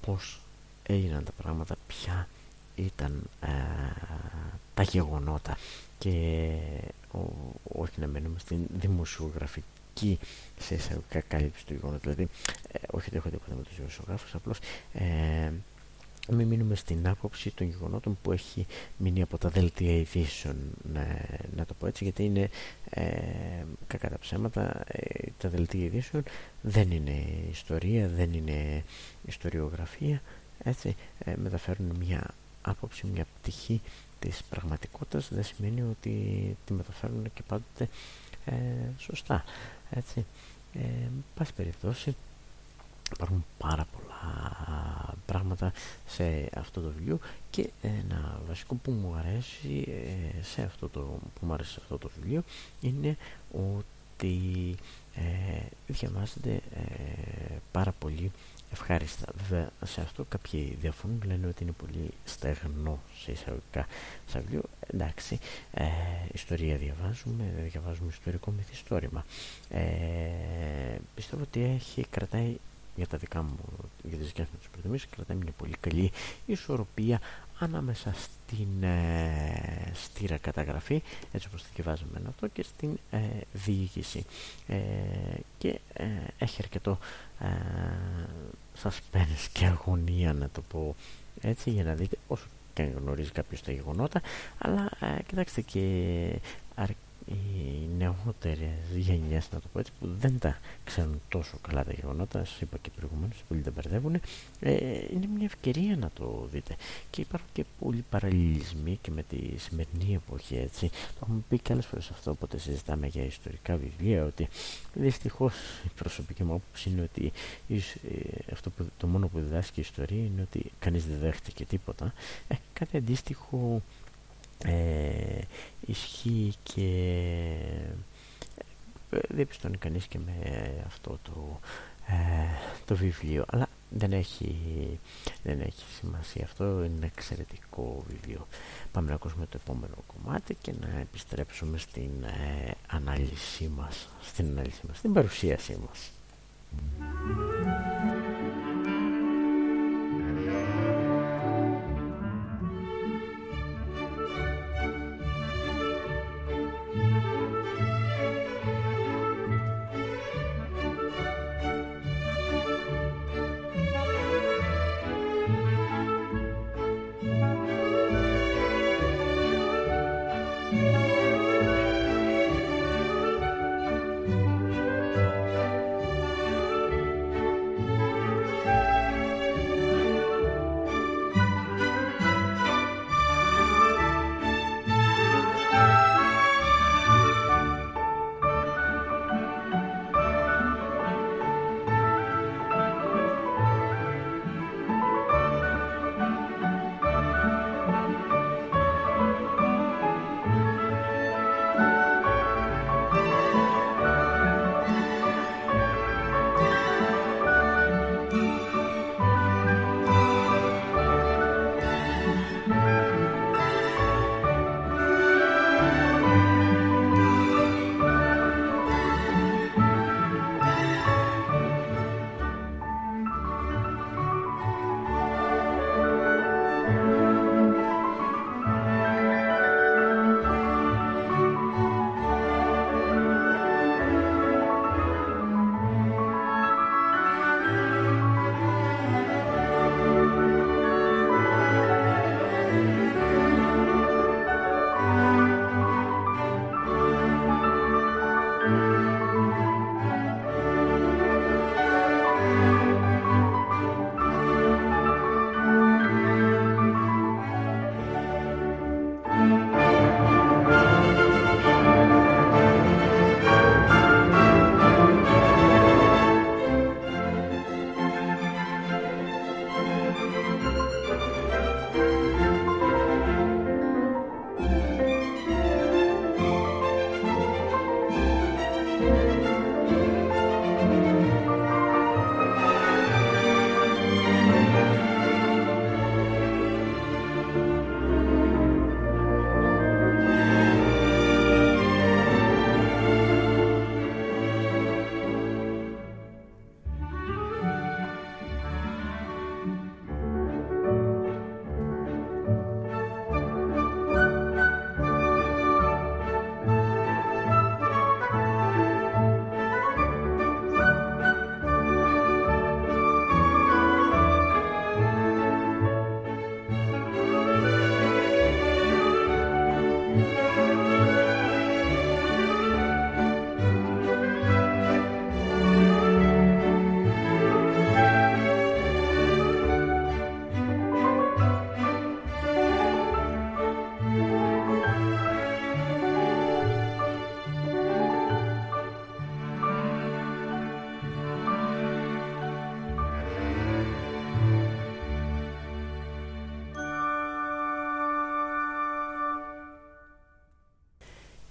πως έγιναν τα πράγματα, ποια ήταν ε, τα γεγονότα. Και όχι να μένουμε στην δημοσιογραφική σε εισαγωγικά κάλυψη του γεγονότου δηλαδή ε, όχι ότι έχω τίποτα με τους δημοσιογράφους απλώς ε, μην μείνουμε στην άποψη των γεγονότων που έχει μείνει από τα δελτία ειδήσεων να, να το πω έτσι γιατί είναι ε, κακά τα ψέματα. Ε, τα δελτία ειδήσεων δεν είναι ιστορία δεν είναι ιστοριογραφία έτσι. Ε, μεταφέρουν μια άποψη μια πτυχή της πραγματικότητας. Δεν σημαίνει ότι τη μεταφέρουν και πάντοτε ε, σωστά έτσι. Ε, πάση περιπτώσει υπάρχουν πάρα πολλά πράγματα σε αυτό το βιβλίο και ένα βασικό που μου αρέσει ε, σε αυτό το, που μου αρέσει σε αυτό το βιβλίο είναι ότι ε, διαβάζεται ε, πάρα πολύ ευχάριστα. Βέβαια σε αυτό κάποιοι διαφωνούν, λένε ότι είναι πολύ στεγνό σε εισαγωγικά σαν βιβλίο. Εντάξει, ε, ιστορία διαβάζουμε, διαβάζουμε ιστορικό μυθιστόρημα. Ε, πιστεύω ότι έχει, κρατάει για τα δικά μου, για τις δικές μου τις προτιμήσεις, κρατάει μια πολύ καλή ισορροπία ανάμεσα στην ε, στήρα καταγραφή, έτσι όπως τη διαβάζουμε αυτό, και στην ε, διοίκηση. Ε, και ε, έχει αρκετό ε, suspense και αγωνία, να το πω έτσι, για να δείτε όσο και αν γνωρίζει κάποιος τα γεγονότα, αλλά ε, κοιτάξτε και οι νεότερες γενιές, να το πω έτσι, που δεν τα ξέρουν τόσο καλά τα γεγονότα, σας είπα και προηγουμένως, πολλοί τα μπερδεύουν, ε, είναι μια ευκαιρία να το δείτε. Και υπάρχουν και πολλοί παραλληλισμοί και με τη σημερινή εποχή, έτσι. Το έχουμε πει και άλλες φορές αυτό, όποτε συζητάμε για ιστορικά βιβλία, ότι δυστυχώς η προσωπική μου άποψη είναι ότι ε, αυτό που, το μόνο που διδάσκει η ιστορία είναι ότι κανείς δεν δέχτηκε τίποτα. Ε, κάτι αντίστοιχο ε, ισχύει και ε, διαπιστώνει κανείς και με αυτό το, ε, το βιβλίο. Αλλά δεν έχει, δεν έχει σημασία αυτό. Είναι ένα εξαιρετικό βιβλίο. Πάμε να ακούσουμε το επόμενο κομμάτι και να επιστρέψουμε στην ε, ανάλυση μας στην ανάλυση μας, στην παρουσίασή μας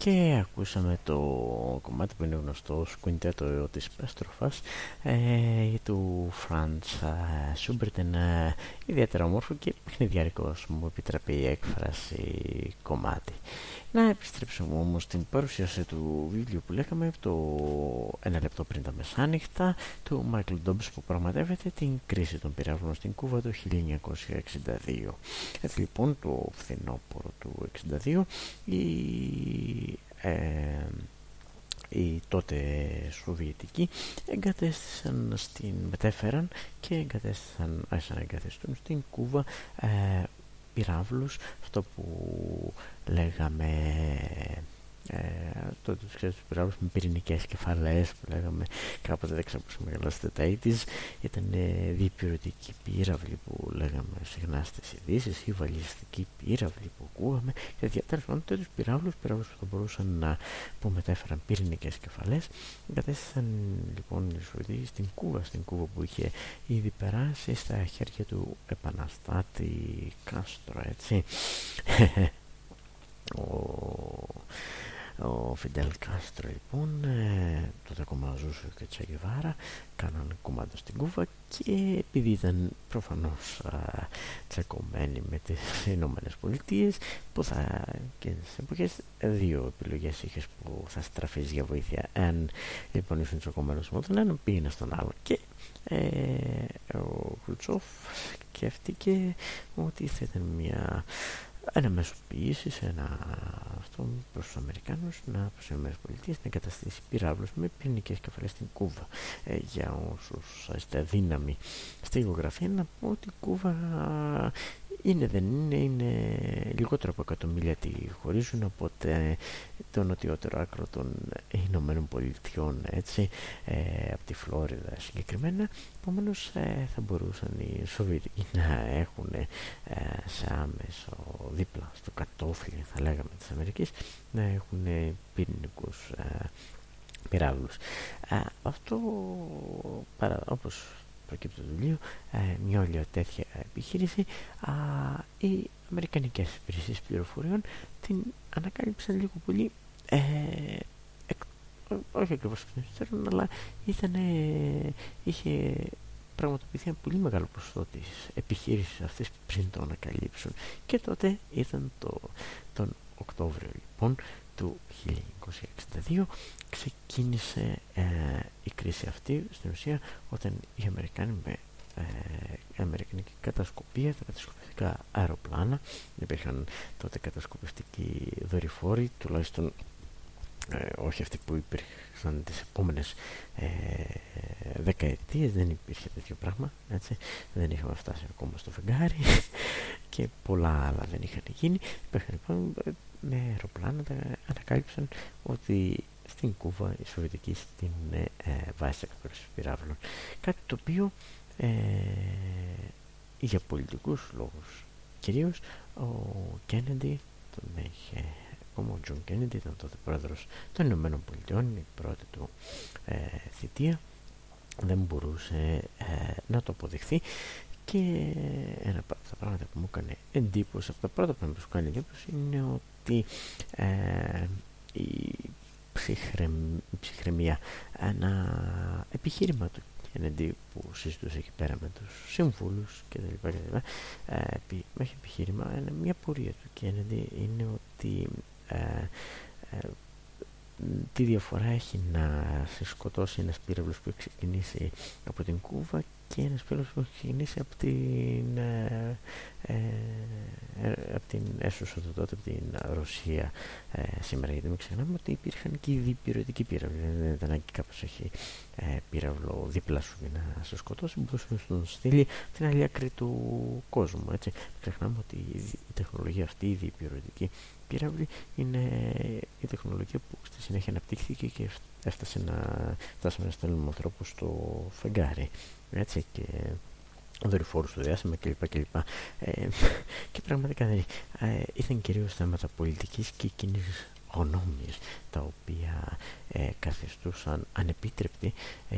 και ακούσαμε το κομμάτι που είναι γνωστό ως κουιντέτο της Πέστροφας ε, του Φραντς Σούμπερτ ένα ιδιαίτερα όμορφο και παιχνιδιάρικο μου επιτρέπει η έκφραση κομμάτι; Να επιστρέψουμε όμως στην παρουσίαση του βιβλίου που λέγαμε το ένα λεπτό πριν τα μεσάνυχτα του Μάικλ Ντομπς που πραγματεύεται την κρίση των πυραύλων στην Κούβα το 1962. Έτσι λοιπόν το φθινόπωρο του 1962 η, ε, οι τότε Σοβιετικοί εγκατέστησαν στην, μετέφεραν και εγκατέστησαν, άρχισαν να εγκατέστησαν στην Κούβα ε, πυράβλους, αυτό που λέγαμε ε, τότε τους ξέρεις τους με πυρηνικές κεφαλές που λέγαμε κάποτε δεν ξέρω πώς μεγαλώσετε τα ήτης. Ήταν ε, διπυρωτική πύραυλη που λέγαμε συχνά στις ειδήσεις ή βαλιστική πύραυλη που ακούγαμε. Και τέλος πάντων τέτοιους πυράβλους, πυράβλους που θα μπορούσαν να που μετέφεραν πυρηνικές κεφαλές. Εγκατέστησαν λοιπόν οι Σουηδοί στην Κούβα, στην Κούβα που είχε ήδη περάσει στα χέρια του επαναστάτη Κάστρο έτσι. Ο ο Φιντέλ Κάστρο λοιπόν ε, τότε ακόμα ζούσε και Τσαγεβάρα κάναν κομμάτι στην Κούβα και επειδή ήταν προφανώς α, τσακωμένοι με τις Ηνωμένες Πολιτείες που θα και στις εποχές δύο επιλογές είχες που θα στραφείς για βοήθεια αν λοιπόν ήσουν τσακωμένος με τον έναν πήγαινε στον άλλο. Και ε, ο Κρουτσόφ σκέφτηκε ότι θα ήταν μια ένα μεσοποίηση σε ένα αυτό προς τους Αμερικάνους να προς τις Πολιτείες να εγκαταστήσει πυράβλους με πυρηνικές κεφαλές στην Κούβα. Ε, για όσους είστε δύναμη στη γεωγραφία να πω ότι η Κούβα είναι δεν είναι, είναι λιγότερο από εκατομμύρια τη χωρίζουν από το νοτιότερο άκρο των Ηνωμένων Πολιτειών έτσι, ε, από τη Φλόριδα συγκεκριμένα. Επομένως ε, θα μπορούσαν οι Σοβιετικοί να έχουν ε, σε άμεσο δίπλα στο κατόφλι θα λέγαμε της Αμερικής να έχουν πυρηνικούς ε, πυράβλους. Αυτό παρά, όπως προκύπτει το βιβλίο ε, μια όλη τέτοια επιχείρηση α, οι Αμερικανικές υπηρεσίες πληροφοριών την ανακάλυψαν λίγο πολύ ε, εκ, όχι ακριβώς εκ των αλλά ήταν, είχε πραγματοποιηθεί ένα πολύ μεγάλο ποσοστό της επιχείρησης αυτής πριν το ανακαλύψουν. Και τότε ήταν το, τον Οκτώβριο λοιπόν του 1962 ξεκίνησε ε, η κρίση αυτή στην ουσία όταν οι Αμερικάνοι με ε, αμερικανική κατασκοπία, τα κατασκοπευτικά αεροπλάνα υπήρχαν τότε κατασκοπευτικοί δορυφόροι τουλάχιστον ε, όχι αυτοί που υπήρχαν τις επόμενες ε, δεκαετίες δεν υπήρχε τέτοιο πράγμα έτσι. δεν είχαμε φτάσει ακόμα στο φεγγάρι και πολλά άλλα δεν είχαν γίνει υπήρχαν λοιπόν με αεροπλάνα ανακάλυψαν ότι στην Κούβα οι Σοβιετικοί στήναν ε, βάσεις εκτόξευσης πυραύλων. Κάτι το οποίο ε, για πολιτικούς λόγους κυρίως ο Κέννεντι τον είχε ακόμα ο Τζον Κέννεντι ήταν τότε πρόεδρος των Ηνωμένων Πολιτειών η πρώτη του ε, θητεία δεν μπορούσε ε, να το αποδειχθεί και ένα από τα πράγματα που μου έκανε εντύπωση από τα πρώτα πράγματα που μου έκανε εντύπωση είναι ότι ε, η, ψυχραιμία. Ένα επιχείρημα του Kennedy που συζητούσε εκεί πέρα με τους συμβούλους και τα λοιπά, και τα λοιπά. Ε, έχει επιχείρημα μια πορεία του Kennedy είναι ότι ε, ε, τι διαφορά έχει να σε σκοτώσει ένας πύραυλος που έχει ξεκινήσει από την Κούβα και ένας πύραυλος που έχει ξεκινήσει από την, ε, ε, ε από την έσωσο του τότε, από την Ρωσία ε, σήμερα. Γιατί μην ξεχνάμε ότι υπήρχαν και οι διπυρωτικοί πύραυλοι. Δεν ήταν ανάγκη κάποιος έχει ε, πύραυλο δίπλα σου για να σε σκοτώσει, μπορούσε να τον στείλει την άλλη άκρη του κόσμου. Έτσι. Ξεχνάμε ότι η τεχνολογία αυτή, η διπυρωτική πύραυλη, είναι η τεχνολογία που στη συνέχεια αναπτύχθηκε και έφτασε να, φτάσαμε να στέλνουμε ανθρώπους στο φεγγάρι. Έτσι, και δορυφόρους στο διάστημα κλπ. κλπ. Ε, και πραγματικά ε, ήταν κυρίως θέματα πολιτικής και κοινής γνώμης τα οποία ε, καθιστούσαν ανεπίτρεπτη ε,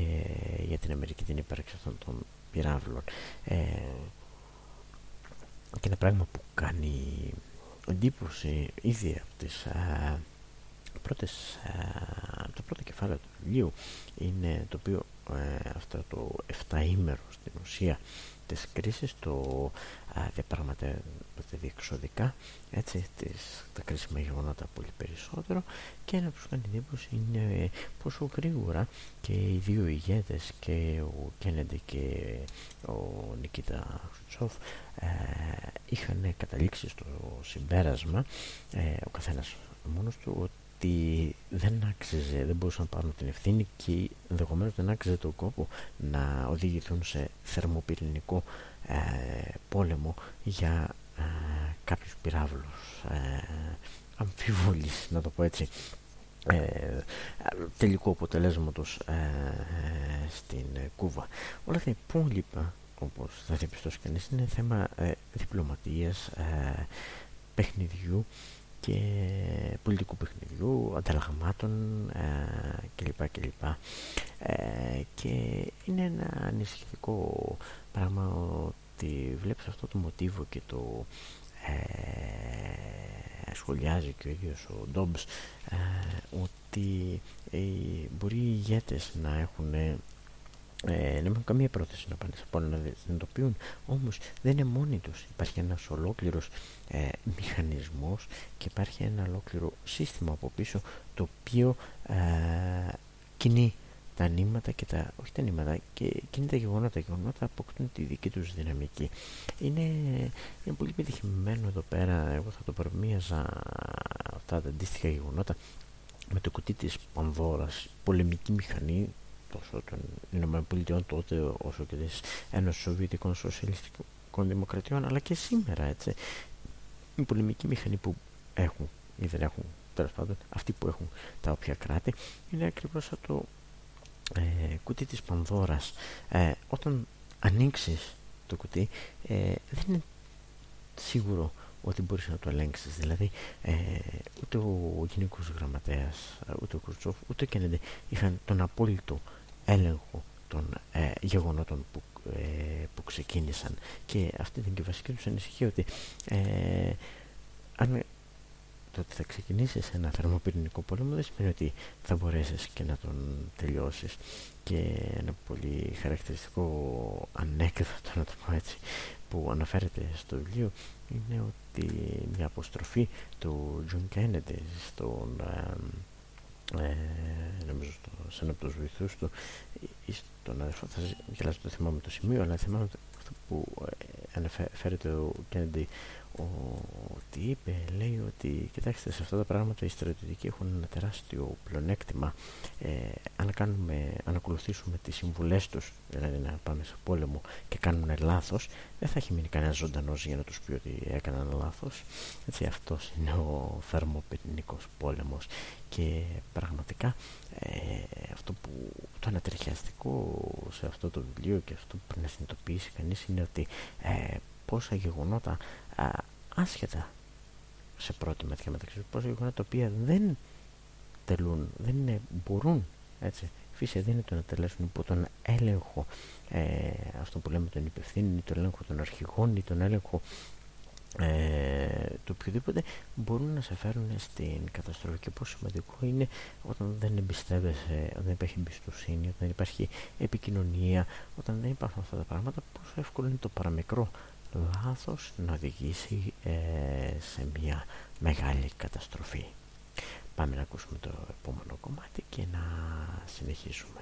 για την Αμερική την ύπαρξη αυτών των πυράβλων. Ε, και ένα πράγμα που κάνει εντύπωση ήδη από τις πρώτες, το πρώτο κεφάλαιο του βιβλίου είναι το οποίο αυτό το 7 ήμερο στην ουσία της κρίσης το διαπραγματεύεται διεξοδικά έτσι, τις, τα κρίσιμα γεγονότα πολύ περισσότερο και να τους κάνει εντύπωση είναι πόσο γρήγορα και οι δύο ηγέτες και ο Κέννεντι και ο Νικήτα Χρουτσόφ ε, είχαν καταλήξει στο συμπέρασμα ε, ο καθένας μόνος του ότι δεν άξιζε, δεν μπορούσαν να πάρουν την ευθύνη και ενδεχομένως δεν άξιζε τον κόπο να οδηγηθούν σε θερμοπυρηνικό ε, πόλεμο για ε, κάποιους πυράβλους ε, αμφιβολής, να το πω έτσι ε, τελικού αποτελέσματος ε, στην Κούβα. Όλα τα υπόλοιπα, όπως θα διαπιστώσει κανείς, είναι θέμα ε, διπλωματίας, ε, παιχνιδιού και πολιτικού παιχνιδιού, ανταλλαγμάτων ε, κλπ. κλπ. Ε, και είναι ένα ανησυχητικό πράγμα ότι βλέπεις αυτό το μοτίβο και το ε, σχολιάζει και ο ίδιος ο Ντόμπς ε, ότι ε, μπορεί οι ηγέτες να έχουν ε, να έχουν καμία πρόθεση να πάνε σε πόλεμο να συνειδητοποιούν όμως δεν είναι μόνοι τους. Υπάρχει ένας ολόκληρος ε, μηχανισμός και υπάρχει ένα ολόκληρο σύστημα από πίσω το οποίο ε, κινεί τα νήματα και τα, όχι τα νήματα και κινεί τα γεγονότα, τα γεγονότα αποκτούν τη δική τους δυναμική. Είναι, είναι πολύ πετυχημένο εδώ πέρα. Εγώ θα το προμοίαζα αυτά τα αντίστοιχα γεγονότα με το κουτί της Πανδώρας. Πολεμική μηχανή τόσο των ΗΠΑ τότε όσο και της Ένωσης Σοβιετικών Σοσιαλιστικών Δημοκρατιών αλλά και σήμερα έτσι η πολεμική μηχανή που έχουν ή δεν έχουν τέλος πάντων αυτοί που έχουν τα όποια κράτη είναι ακριβώς το ε, κουτί της Πανδώρας. Ε, όταν ανοίξεις το κουτί ε, δεν είναι σίγουρο ότι μπορείς να το ελέγξεις. Δηλαδή ε, ούτε ο γενικός γραμματέας ούτε ο Κουρτσόφ ούτε ο Κέννεντε είχαν τον απόλυτο έλεγχο των ε, γεγονότων που, ε, που ξεκίνησαν. Και αυτή την και βασική τους ανησυχία ότι ε, αν το ότι θα ξεκινήσεις ένα θερμοπυρηνικό πόλεμο δεν σημαίνει ότι θα μπορέσεις και να τον τελειώσεις. Και ένα πολύ χαρακτηριστικό ανέκδοτο να το πω έτσι που αναφέρεται στο βιβλίο είναι ότι μια αποστροφή του Τζον Κέννεντι στον ε, νομίζω στο, σε ένα από τους βοηθούς του ή στον αδερφό θα γελάσω το θυμάμαι το σημείο αλλά θυμάμαι αυτό που ε, αναφέρεται ο Κέννεντι ότι είπε, λέει ότι κοιτάξτε σε αυτά τα πράγματα οι στρατιωτικοί έχουν ένα τεράστιο πλονέκτημα. Ε, αν, κάνουμε, αν ακολουθήσουμε τις συμβουλές τους δηλαδή να πάμε σε πόλεμο και κάνουν λάθος δεν θα έχει μείνει κανένα ζωντανός για να τους πει ότι έκαναν λάθος έτσι αυτός είναι ο θερμοπυρηνικός πόλεμος. Και πραγματικά ε, αυτό που το ανατριχιαστικό σε αυτό το βιβλίο και αυτό που πρέπει να συνειδητοποιήσει κανείς είναι ότι ε, πόσα γεγονότα α, άσχετα σε πρώτη ματιά μεταξύ πόσα γεγονότα τα οποία δεν τελούν, δεν είναι, μπορούν έτσι. Φύση δίνεται να τελέσουν υπό τον έλεγχο ε, αυτό που λέμε τον υπευθύνη ή τον έλεγχο των αρχηγών ή τον έλεγχο ε, το οποιοδήποτε μπορούν να σε φέρουν στην καταστροφή. Και πόσο σημαντικό είναι όταν δεν εμπιστεύεσαι, όταν δεν υπάρχει εμπιστοσύνη, όταν δεν υπάρχει επικοινωνία, όταν δεν υπάρχουν αυτά τα πράγματα, πόσο εύκολο είναι το παραμικρό λάθος να οδηγήσει ε, σε μια μεγάλη καταστροφή. Πάμε να ακούσουμε το επόμενο κομμάτι και να συνεχίσουμε.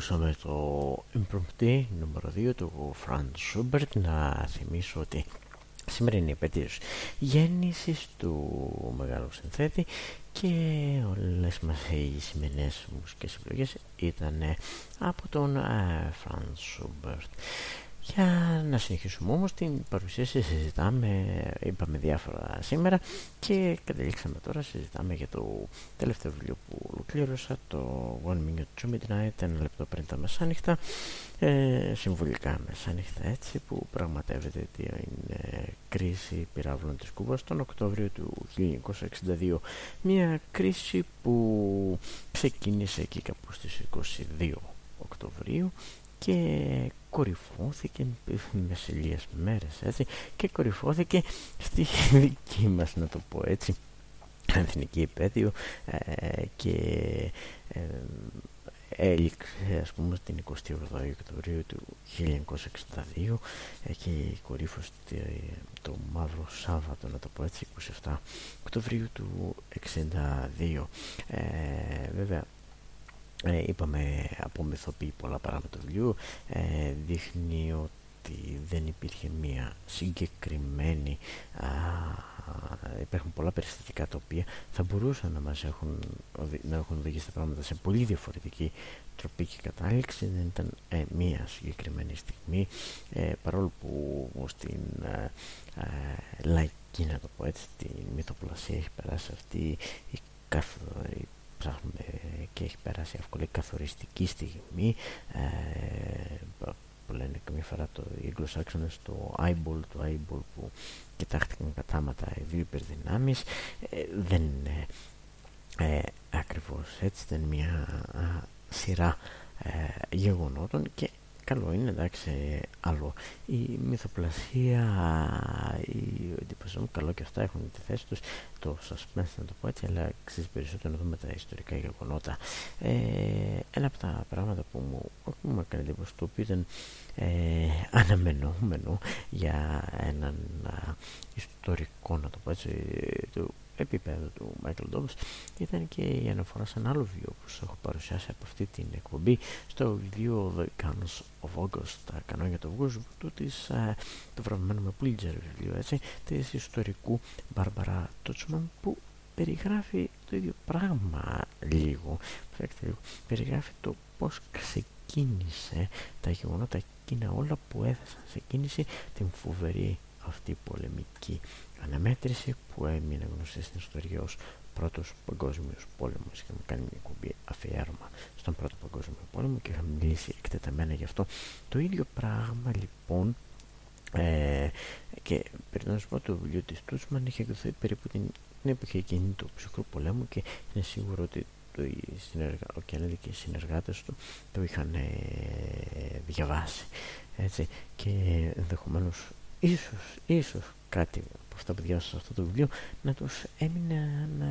Ακούσαμε το Impromptu νούμερο 2 του Franz Schubert. Να θυμίσω ότι σήμερα είναι η επέτειος γέννησης του μεγάλου συνθέτη και όλες μας οι σημερινές μουσικές επιλογές ήταν από τον Franz Schubert για να συνεχίσουμε όμως την παρουσίαση συζητάμε, είπαμε διάφορα σήμερα και καταλήξαμε τώρα, συζητάμε για το τελευταίο βιβλίο που ολοκλήρωσα, το One Minute to Midnight, ένα λεπτό πριν τα μεσάνυχτα, ε, συμβολικά μεσάνυχτα έτσι, που πραγματεύεται την ε, κρίση πυράβλων της Κούβας τον Οκτώβριο του 1962. Μια κρίση που ξεκίνησε εκεί κάπου στις 22 Οκτωβρίου και κορυφώθηκε με σε λίγες μέρες έτσι και κορυφώθηκε στη δική μας να το πω έτσι εθνική επέτειο ε, και ε, έληξε ας πούμε την 28 Οκτωβρίου του 1962 και κορύφωσε το μαύρο Σάββατο να το πω έτσι 27 Οκτωβρίου του 1962 ε, βέβαια ε, είπαμε από μυθοποιεί πολλά πράγματα του βιβλίου ε, δείχνει ότι δεν υπήρχε μία συγκεκριμένη α, υπάρχουν πολλά περιστατικά τα οποία θα μπορούσαν να μας έχουν, να έχουν οδηγήσει τα πράγματα σε πολύ διαφορετική τροπή και κατάληξη. Δεν ήταν ε, μία συγκεκριμένη στιγμή ε, παρόλο που στην ε, ε, λαϊκή να το πω έτσι τη μυθοπλασία έχει περάσει αυτή η, η ψάχνουμε και έχει περάσει εύκολη καθοριστική στιγμή. Ε, που λένε καμία φορά το Αγγλοσάξονες το eyeball το eyeball που κοιτάχτηκαν κατάματα οι δύο υπερδυνάμεις ε, δεν είναι ε, ακριβώς έτσι ήταν μια σειρά ε, γεγονότων και καλό είναι εντάξει άλλο. Η μυθοπλασία η εντυπωσία καλό και αυτά έχουν τη θέση τους. Το suspense να το πω έτσι αλλά ξέρεις περισσότερο να δούμε τα ιστορικά γεγονότα. Ε, ένα από τα πράγματα που μου, που μου έκανε εντύπωση το οποίο ήταν ε, αναμενόμενο για έναν α, ιστορικό να το πω έτσι του επίπεδο του Michael Dobbs ήταν και η αναφορά σε ένα άλλο βιβλίο που σας έχω παρουσιάσει από αυτή την εκπομπή στο βιβλίο The Canons of August τα κανόνια του Αυγούστου της, ε, το βραβευμένο με Pulitzer βιβλίο έτσι, της ιστορικού Μπάρμπαρα Τότσμαν που περιγράφει το ίδιο πράγμα λίγο, λίγο περιγράφει το πως ξεκίνησε τα γεγονότα εκείνα όλα που έθεσαν σε κίνηση την φοβερή αυτή πολεμική αναμέτρηση που έμεινε γνωστή στην ιστορία ως πρώτος παγκόσμιος πόλεμος. Είχαμε κάνει μια κουμπί αφιέρωμα στον πρώτο παγκόσμιο πόλεμο και είχαμε μιλήσει εκτεταμένα γι' αυτό. Το ίδιο πράγμα λοιπόν ε, και πρέπει να σου πω το βιβλίο της Τούσμαν είχε εκδοθεί περίπου την, την εποχή εκείνη του ψυχρού πολέμου και είναι σίγουρο ότι το, συνεργα... ο Κέννεδη και οι συνεργάτες του το είχαν ε, διαβάσει έτσι, και ενδεχομένως ίσως, ίσως κάτι από αυτά που διάβασα σε αυτό το βιβλίο να τους έμειναν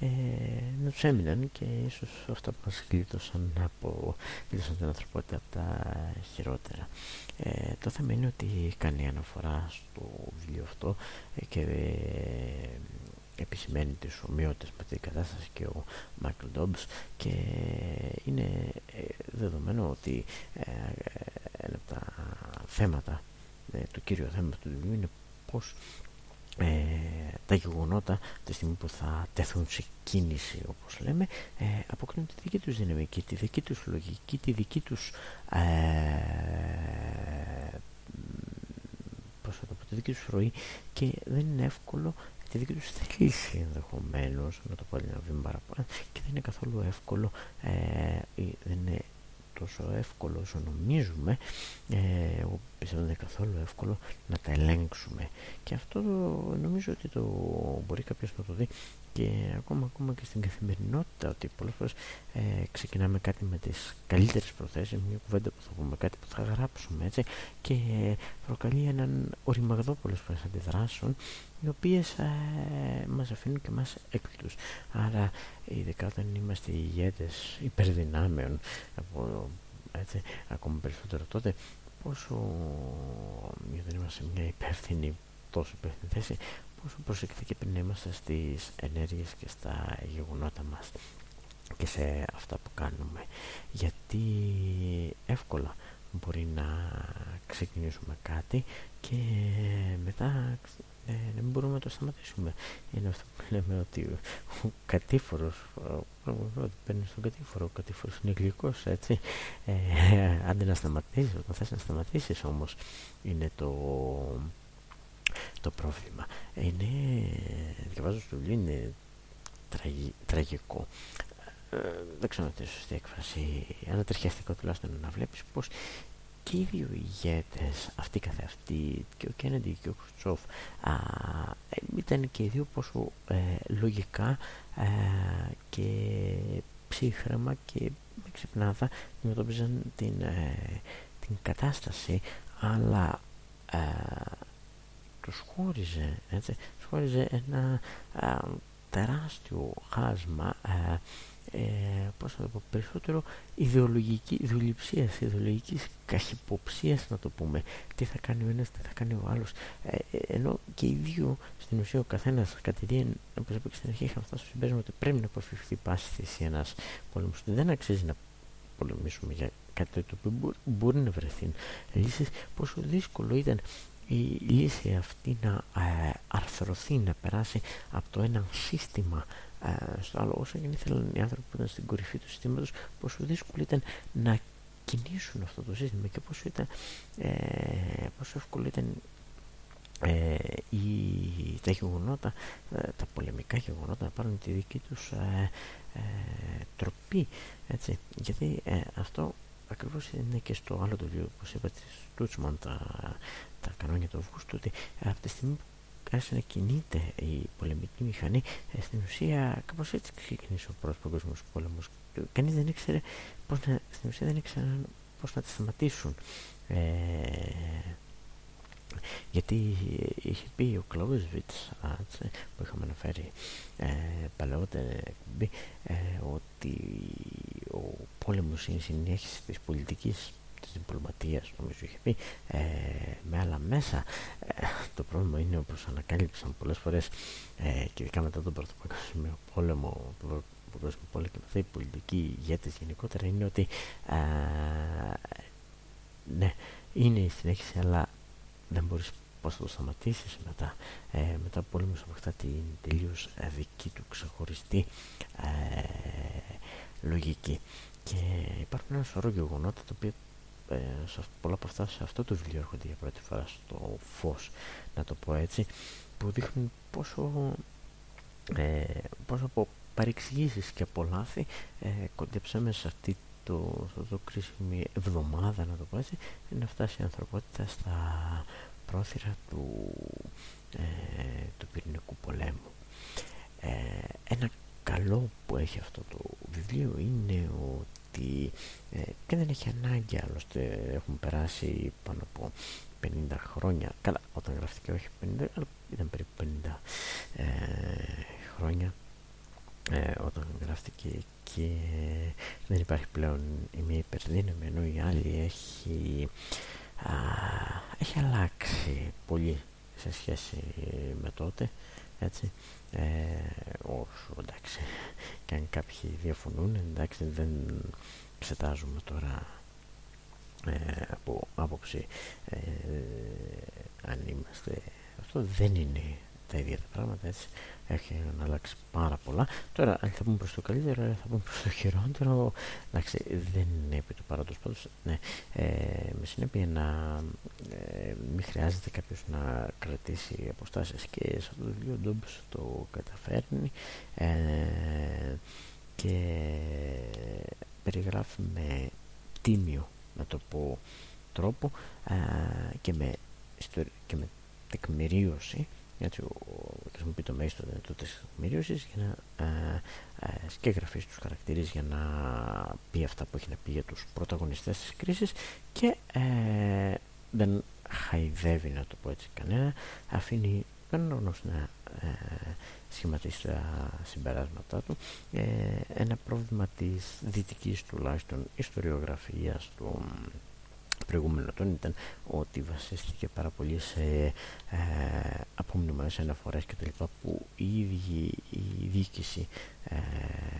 ε, να τους έμειναν και ίσως αυτά που μας γλίτωσαν από γλίτωσαν την ανθρωπότητα από τα χειρότερα. Ε, το θέμα είναι ότι κάνει αναφορά στο βιβλίο αυτό ε, και ε, επισημαίνει τις ομοιότητες με την κατάσταση και ο Μάικλ Ντόμπς και είναι ε, δεδομένο ότι ε, ένα από τα θέματα ε, το κύριο θέμα του βιβλίου είναι πως ε, τα γεγονότα τη στιγμή που θα τεθούν σε κίνηση όπως λέμε ε, αποκτούν τη δική τους δυναμική, τη δική τους λογική, τη δική τους ε, πώς θα το πω, τη δική τους ροή και δεν είναι εύκολο τη δική τους θέληση ενδεχομένως να το πω ένα βήμα παραπάνω και δεν είναι καθόλου εύκολο ε, δεν είναι τόσο εύκολο όσο νομίζουμε ε, εγώ πιστεύω δεν είναι καθόλου εύκολο να τα ελέγξουμε. Και αυτό νομίζω ότι το μπορεί κάποιος να το δει και ακόμα, ακόμα και στην καθημερινότητα ότι πολλές φορές ε, ξεκινάμε κάτι με τις καλύτερες προθέσεις μια κουβέντα που θα πούμε κάτι που θα γράψουμε έτσι και προκαλεί έναν οριμαγδό πολλές φορές αντιδράσεων οι οποίες ε, μας αφήνουν και μας έκπληκτους. Άρα ειδικά όταν είμαστε ηγέτες υπερδυνάμεων από, έτσι, ακόμα περισσότερο τότε πόσο δεν είμαστε μια υπεύθυνη τόσο υπεύθυνη θέση πόσο προσεκτικοί πρέπει να είμαστε στις ενέργειες και στα γεγονότα μας και σε αυτά που κάνουμε γιατί εύκολα μπορεί να ξεκινήσουμε κάτι και μετά ε, δεν μπορούμε να το σταματήσουμε. Είναι αυτό που λέμε ότι ο κατήφορος, ότι παίρνεις στον κατήφορο, ο κατήφορος είναι γλυκός, έτσι. Ε, άντε να σταματήσεις, όταν θες να σταματήσεις όμως είναι το, το πρόβλημα. Είναι, διαβάζω στο βιβλίο, είναι τραγικό. Ε, δεν ξέρω αν είναι σωστή έκφραση, ανατριχιαστικό τουλάχιστον να βλέπεις πως και οι δύο ηγέτες, αυτοί καθεαυτοί, και ο Κέννεντι και ο Χρουτσόφ, ήταν και οι δύο πόσο ε, λογικά ε, και ψύχρεμα και με ξυπνάδα αντιμετώπιζαν την, ε, την κατάσταση, αλλά ε, τους χώριζε, έτσι, τους χώριζε ένα τεράστιο χάσμα ε, πώς να το πω, περισσότερο ιδεολογική ιδεολειψίας, ιδεολογικής καχυποψίας να το πούμε. Τι θα κάνει ο ένας, τι θα κάνει ο άλλος. Ε, ε, ενώ και οι δύο στην ουσία ο καθένας κατηδίαν, όπως είπα και στην αρχή, είχαν φτάσει στο συμπέρασμα ότι πρέπει να αποφευχθεί πάση θέση ένας πόλεμος. Δεν αξίζει να πολεμήσουμε για κάτι το οποίο μπορεί, να βρεθεί λύσει. Πόσο δύσκολο ήταν η λύση αυτή να ε, αρθρωθεί, να περάσει από το ένα σύστημα ε, στο άλλο όσο και ήθελαν οι άνθρωποι που ήταν στην κορυφή του συστήματος πόσο δύσκολο ήταν να κινήσουν αυτό το σύστημα και πόσο, ήταν, ε, πόσο εύκολο ήταν ε, η, τα γεγονότα, ε, τα πολεμικά γεγονότα να πάρουν τη δική τους ε, ε, τροπή έτσι. γιατί αυτό ακριβώς είναι και στο άλλο το βιβλίο όπως είπα της Τούτσμαν τα, τα κανόνια του Αυγούστου ότι από τη στιγμή που άρχισε να κινείται η πολεμική μηχανή, ε, στην ουσία κάπως έτσι ξεκίνησε ο πρώτος παγκόσμιος πόλεμος. Κανείς δεν ήξερε πώς να, στην ουσία δεν ήξερε πώς να τη σταματήσουν. Ε, γιατί είχε πει ο Κλάουσβιτς που είχαμε αναφέρει ε, παλαιότερα ε, ότι ο πόλεμος είναι συνέχιση της πολιτικής της διπλωματίας νομίζω είχε πει ε, με άλλα μέσα. Ε, το πρόβλημα είναι όπως ανακάλυψαν πολλές φορές ε, και ειδικά μετά τον πρώτο παγκόσμιο πόλεμο τον παγκόσμιο πόλεμο και μετά οι πολιτικοί ηγέτες γενικότερα είναι ότι ε, ναι είναι η συνέχιση αλλά δεν μπορείς πώς θα το σταματήσεις μετά. Ε, μετά ο πόλεμος αποκτά την τελείως δική του ξεχωριστή ε, λογική. Και υπάρχουν ένα σωρό γεγονότα τα οποία ε, πολλά από αυτά σε αυτό το βιβλίο έρχονται για πρώτη φορά στο φως να το πω έτσι που δείχνουν πόσο ε, πόσο από παρεξηγήσεις και από λάθη ε, κοντέψαμε σε αυτή το, το, το κρίσιμη εβδομάδα να το πω έτσι να φτάσει η ανθρωπότητα στα πρόθυρα του, ε, του πυρηνικού πολέμου. Ε, ένα καλό που έχει αυτό το βιβλίο είναι ότι ε, και δεν έχει ανάγκη άλλωστε έχουν περάσει πάνω από 50 χρόνια. Καλά όταν γραφτηκε όχι 50 αλλά ήταν περίπου 50 ε, χρόνια ε, όταν γράφτηκε και δεν υπάρχει πλέον η μία υπερδύναμη ενώ η άλλη έχει, α, έχει αλλάξει πολύ σε σχέση με τότε έτσι ε, όσο εντάξει. Και αν κάποιοι διαφωνούν εντάξει δεν εξετάζουμε τώρα ε, από άποψη ε, αν είμαστε αυτό δεν είναι τα ίδια τα πράγματα έτσι έχει αλλάξει πάρα πολλά. Τώρα αν θα πούμε προς το καλύτερο θα πούμε προς το χειρότερο. Εντάξει δεν είναι επί του παρόντος πάντως. Ναι, ε, με συνέπεια να ε, μην χρειάζεται κάποιος να κρατήσει αποστάσεις και σε αυτό το βιβλίο ο Ντόμπς το καταφέρνει. Ε, και περιγράφει με τίμιο να το πω τρόπο ε, και, με, και με τεκμηρίωση έτσι χρησιμοποιεί το μέγιστο δυνατό της τεκμηρίωσης για να ε, ε, σκεγγραφεί τους χαρακτήρες για να πει αυτά που έχει να πει για τους πρωταγωνιστές της κρίσης και ε, δεν χαϊδεύει να το πω έτσι κανένα. Αφήνει κανένας να ε, σχηματίσει τα συμπεράσματά του. Ε, ένα πρόβλημα της δυτικής τουλάχιστον ιστοριογραφίας του προηγούμενο τον ήταν ότι βασίστηκε πάρα πολύ σε ε, απομνημονές αναφορές και τα λοιπά που η ίδια η διοίκηση ε,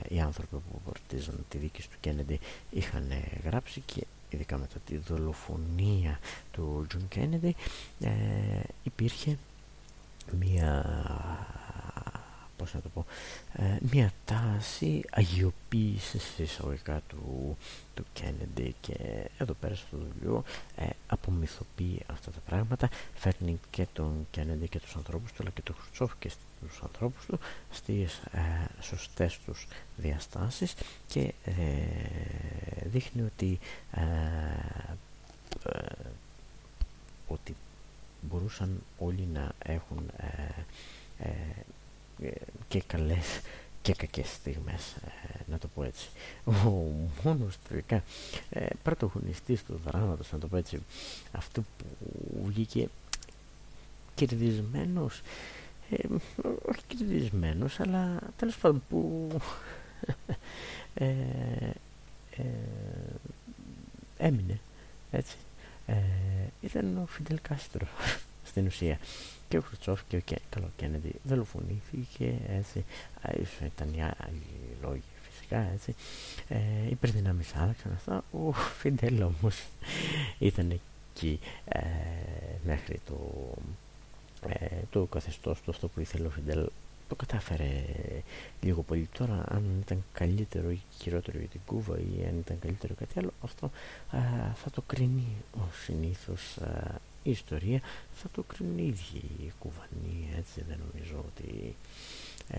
οι άνθρωποι που πορτίζαν τη δίκη του Κέννεντι είχαν γράψει και ειδικά μετά τη δολοφονία του Τζον Κέννεντι υπήρχε μία πώς να το πω, ε, μια τάση αγιοποίησης εισαγωγικά του, του Kennedy και εδώ πέρα στο βιβλίο ε, απομυθοποιεί αυτά τα πράγματα φέρνει και τον Kennedy και τους ανθρώπους του αλλά και τον Χρουτσόφ και τους ανθρώπους του στις ε, σωστές τους διαστάσεις και ε, δείχνει ότι ε, ε, ότι μπορούσαν όλοι να έχουν και καλές και κακές στιγμές ε, να το πω έτσι. Ο μόνος τελικά ε, πρωτογωνιστής του δράματος να το πω έτσι αυτό που βγήκε κερδισμένος ε, όχι κερδισμένος αλλά τέλος πάντων που ε, ε, έμεινε έτσι. Ε, ήταν ο Φιντελ Κάστρο στην ουσία και ο Χρυτσόφ και ο καλό Κέννεντι δολοφονήθηκε έτσι. Ίσως ήταν οι άλλοι λόγοι φυσικά έτσι. Ε, οι υπερδυνάμεις άλλαξαν αυτά. Ο Φιντέλ όμως ήταν εκεί ε, μέχρι το ε, το καθεστώς του αυτό που ήθελε ο Φιντέλ το κατάφερε λίγο πολύ. Τώρα αν ήταν καλύτερο ή χειρότερο για την Κούβα ή αν ήταν καλύτερο κάτι άλλο αυτό α, θα το κρίνει ο συνήθως α, η ιστορία θα το κρίνει οι ίδιοι οι κουβανοί έτσι δεν νομίζω ότι ε,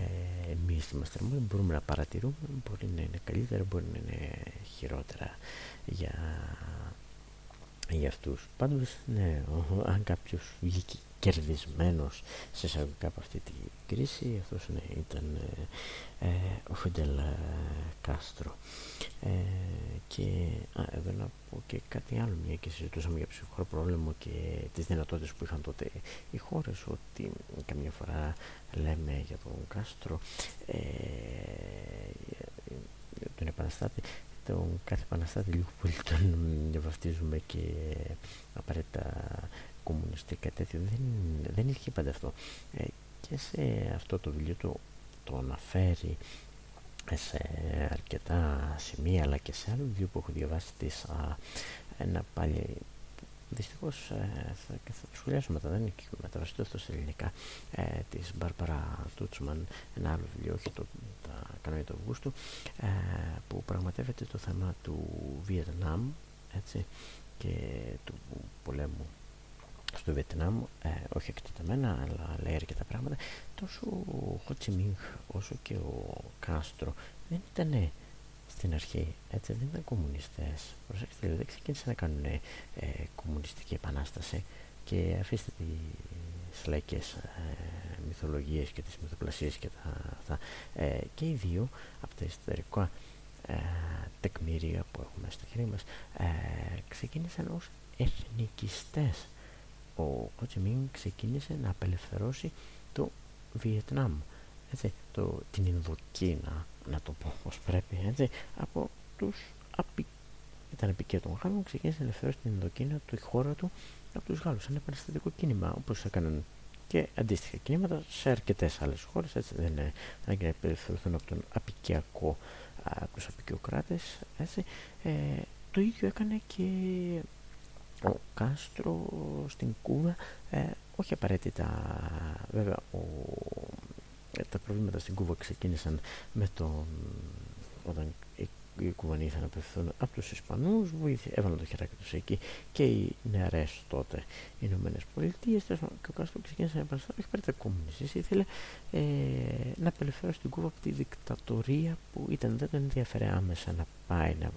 εμείς είμαστε μόνοι. Μπορούμε να παρατηρούμε μπορεί να είναι καλύτερα μπορεί να είναι χειρότερα για, για αυτούς. Πάντως ναι αν κάποιος βγήκε κερδισμένος σε εισαγωγικά από αυτή τη κρίση. Αυτός ναι, ήταν ε, ε, ο Φιντελ ε, Κάστρο. Ε, και α, εδώ να πω και κάτι άλλο μια και συζητούσαμε για ψυχρό πρόβλημα και τις δυνατότητες που είχαν τότε οι χώρες ότι καμιά φορά λέμε για τον Κάστρο ε, τον επαναστάτη τον κάθε επαναστάτη λίγο πολύ τον βαφτίζουμε και απαραίτητα κομμουνιστικά τέτοιο. Δεν, δεν ισχύει πάντα αυτό. Ε, και σε αυτό το βιβλίο το, το αναφέρει σε αρκετά σημεία αλλά και σε άλλο βιβλίο που έχω διαβάσει της α, ένα πάλι δυστυχώς ε, θα, θα το σχολιάσω μετά δεν είναι μεταφραστεί αυτό σε ελληνικά ε, της Μπάρπαρα Τούτσμαν ένα άλλο βιβλίο όχι το, τα κανόνια του Αυγούστου ε, που πραγματεύεται το θέμα του Βιετνάμ έτσι, και του πολέμου στο Βιετνάμ, ε, όχι εκτεταμένα, αλλά λέει αρκετά πράγματα, τόσο ο Χοτσιμίνγκ όσο και ο Κάστρο δεν ήταν στην αρχή, έτσι, δεν ήταν κομμουνιστές. Προσέξτε, δεν ξεκίνησαν να κάνουν ε, κομμουνιστική επανάσταση και αφήστε τις λαϊκές ε, μυθολογίες και τις μυθοπλασίες και τα αυτά. Ε, και οι δύο από τα ιστορικά ε, τεκμήρια που έχουμε στο χέρι μας ε, ξεκίνησαν ως εθνικιστές ο Κοτσιμίν ξεκίνησε να απελευθερώσει το Βιετνάμ έτσι, το, την Ινδοκίνα να το πω όπως πρέπει έτσι, από τους απει... ήταν επικία των Γάλλων ξεκίνησε να ελευθερώσει την Ινδοκίνα του η χώρα του από τους Γάλλους ένα επαναστατικό κίνημα όπως έκαναν και αντίστοιχα κινήματα σε αρκετές άλλες χώρες. Έτσι δεν είναι ανάγκη να απελευθερωθούν από τον απικιακό, από τους απικιοκράτες. Ε, το ίδιο έκανε και ο Κάστρο στην Κούβα ε, όχι απαραίτητα βέβαια ο, ε, τα προβλήματα στην Κούβα ξεκίνησαν με τον όταν οι Κουβανοί ήθελαν να απευθυνθούν από τους Ισπανούς, έβαλαν το χεράκι τους εκεί και οι νεαρές τότε οι Ηνωμένες Πολιτείες και ο Κάστρο ξεκίνησε να επαναστάσει, όχι πέρα τα κομμουνιστής, ήθελε ε, να απελευθερώσει την Κούβα από τη δικτατορία που ήταν, δεν τον ενδιαφέρε άμεσα να πάει να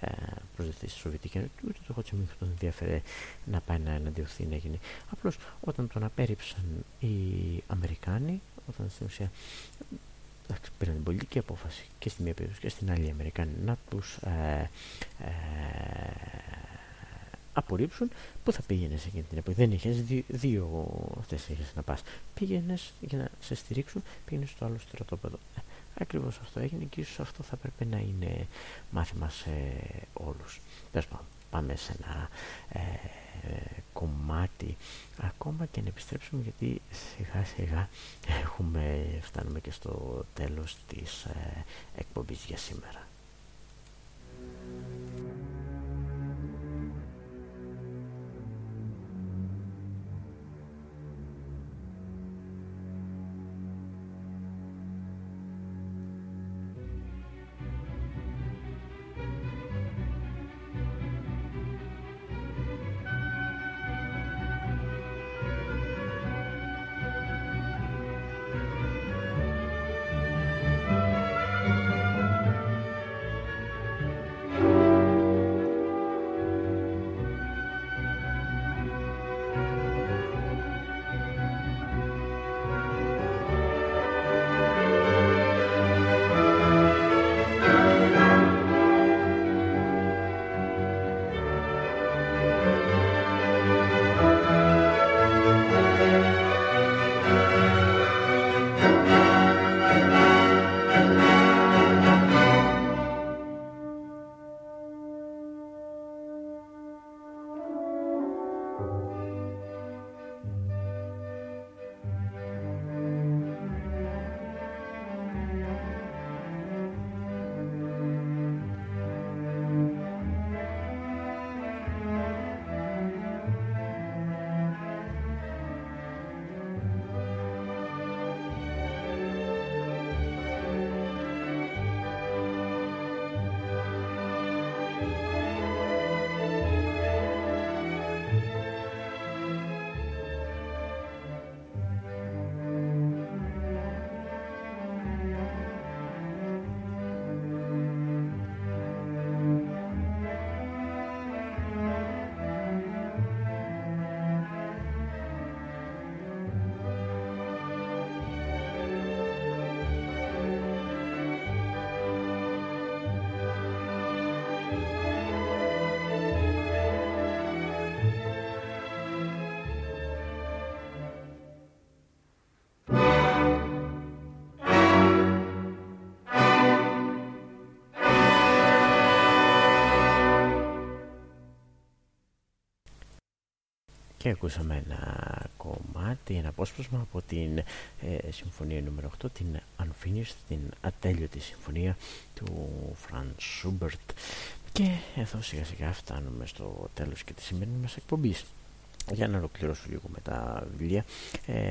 ε, προσδεθεί στη Σοβιετική Ένωση, ούτε το Χοτσιμίχ τον ενδιαφέρε να πάει να εναντιωθεί να γίνει. Απλώς όταν τον απέρριψαν οι Αμερικάνοι, όταν στην ουσία εντάξει, πήραν την πολιτική απόφαση και στη μία περίπτωση και στην άλλη Αμερικάνοι να τους ε, ε, απορρίψουν. Που θα πήγαινες σε εκείνη την εποχή; Δεν είχες δύο, δύο αυτές είχες να πας. Πήγαινες για να σε στηρίξουν πήγαινες στο άλλο στρατόπεδο. Ε, ακριβώς αυτό έγινε και ίσως αυτό θα πρέπει να είναι μάθημα σε όλους. Πες πάμε σε ένα ε, κομμάτι ακόμα και να επιστρέψουμε γιατί σιγά σιγά έχουμε, φτάνουμε και στο τέλος της ε, εκπομπής για σήμερα. Και ακούσαμε ένα κομμάτι, ένα απόσπασμα από την ε, συμφωνία νούμερο 8, την Unfinished, την ατέλειωτη συμφωνία του Franz Schubert. Και εδώ σιγά σιγά φτάνουμε στο τέλος και της σημερινής μας εκπομπής. Για να ολοκληρώσω λίγο με τα βιβλία, ε,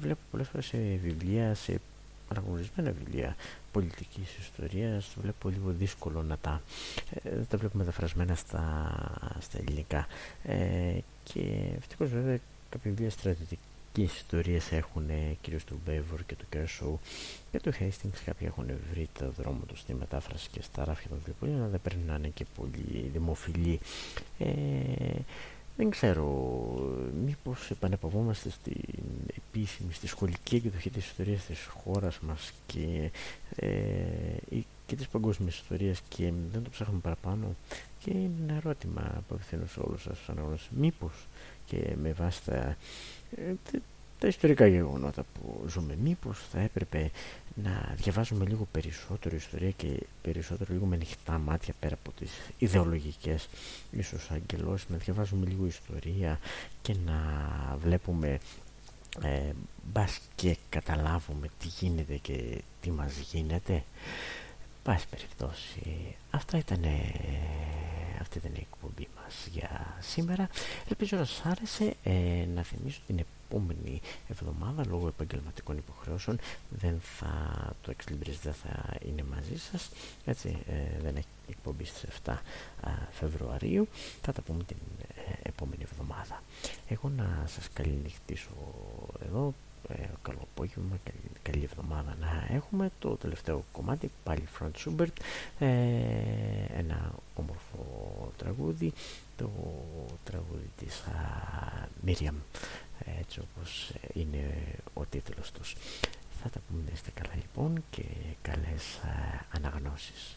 βλέπω πολλές φορές σε βιβλία, σε αναγνωρισμένα βιβλία πολιτικής ιστορίας βλέπω λίγο δύσκολο να τα ε, τα βλέπω μεταφρασμένα στα, στα ελληνικά. Ε, και ευτυχώς βέβαια κάποια βιβλία στρατιωτικής ιστορίες έχουν κυρίως του Μπέβορ και του Κέρσου και του Hastings κάποιοι έχουν βρει το δρόμο τους στη μετάφραση και στα ράφια των βιβλίων αλλά δεν πρέπει να είναι και πολύ δημοφιλή. Ε, δεν ξέρω, μήπως επανεπαβόμαστε στην επίσημη, στη σχολική εκδοχή της ιστορίας της χώρας μας και, ε, και της παγκόσμιας ιστορίας και δεν το ψάχνουμε παραπάνω και είναι ένα ερώτημα που απευθύνω σε όλους σας αναγνώσεις. Μήπως και με βάση τα, ε, τα ιστορικά γεγονότα που ζούμε, μήπως θα έπρεπε να διαβάζουμε λίγο περισσότερο ιστορία και περισσότερο λίγο με ανοιχτά μάτια πέρα από τις ιδεολογικές ίσως αγγελώσεις, να διαβάζουμε λίγο ιστορία και να βλέπουμε ε, μπας και καταλάβουμε τι γίνεται και τι μας γίνεται. Πάση περιπτώσει, αυτά ήταν, αυτή ήταν η εκπομπή μας για σήμερα. Ελπίζω να σας άρεσε ε, να θυμίσω την επόμενη εβδομάδα λόγω επαγγελματικών υποχρεώσεων δεν θα, το Ex δεν θα είναι μαζί σας. Έτσι ε, δεν έχει εκπομπή στις 7 Φεβρουαρίου. Θα τα πούμε την ε, επόμενη εβδομάδα. Εγώ να σας καληνυχτήσω εδώ. Ε, καλό απόγευμα, καλή, καλή εβδομάδα να έχουμε. Το τελευταίο κομμάτι πάλι Franz Schubert ε, ένα όμορφο τραγούδι. Το τραγούδι της Μίριαμ έτσι όπως είναι ο τίτλος τους. Θα τα πούμε είστε καλά λοιπόν και καλές αναγνώσεις.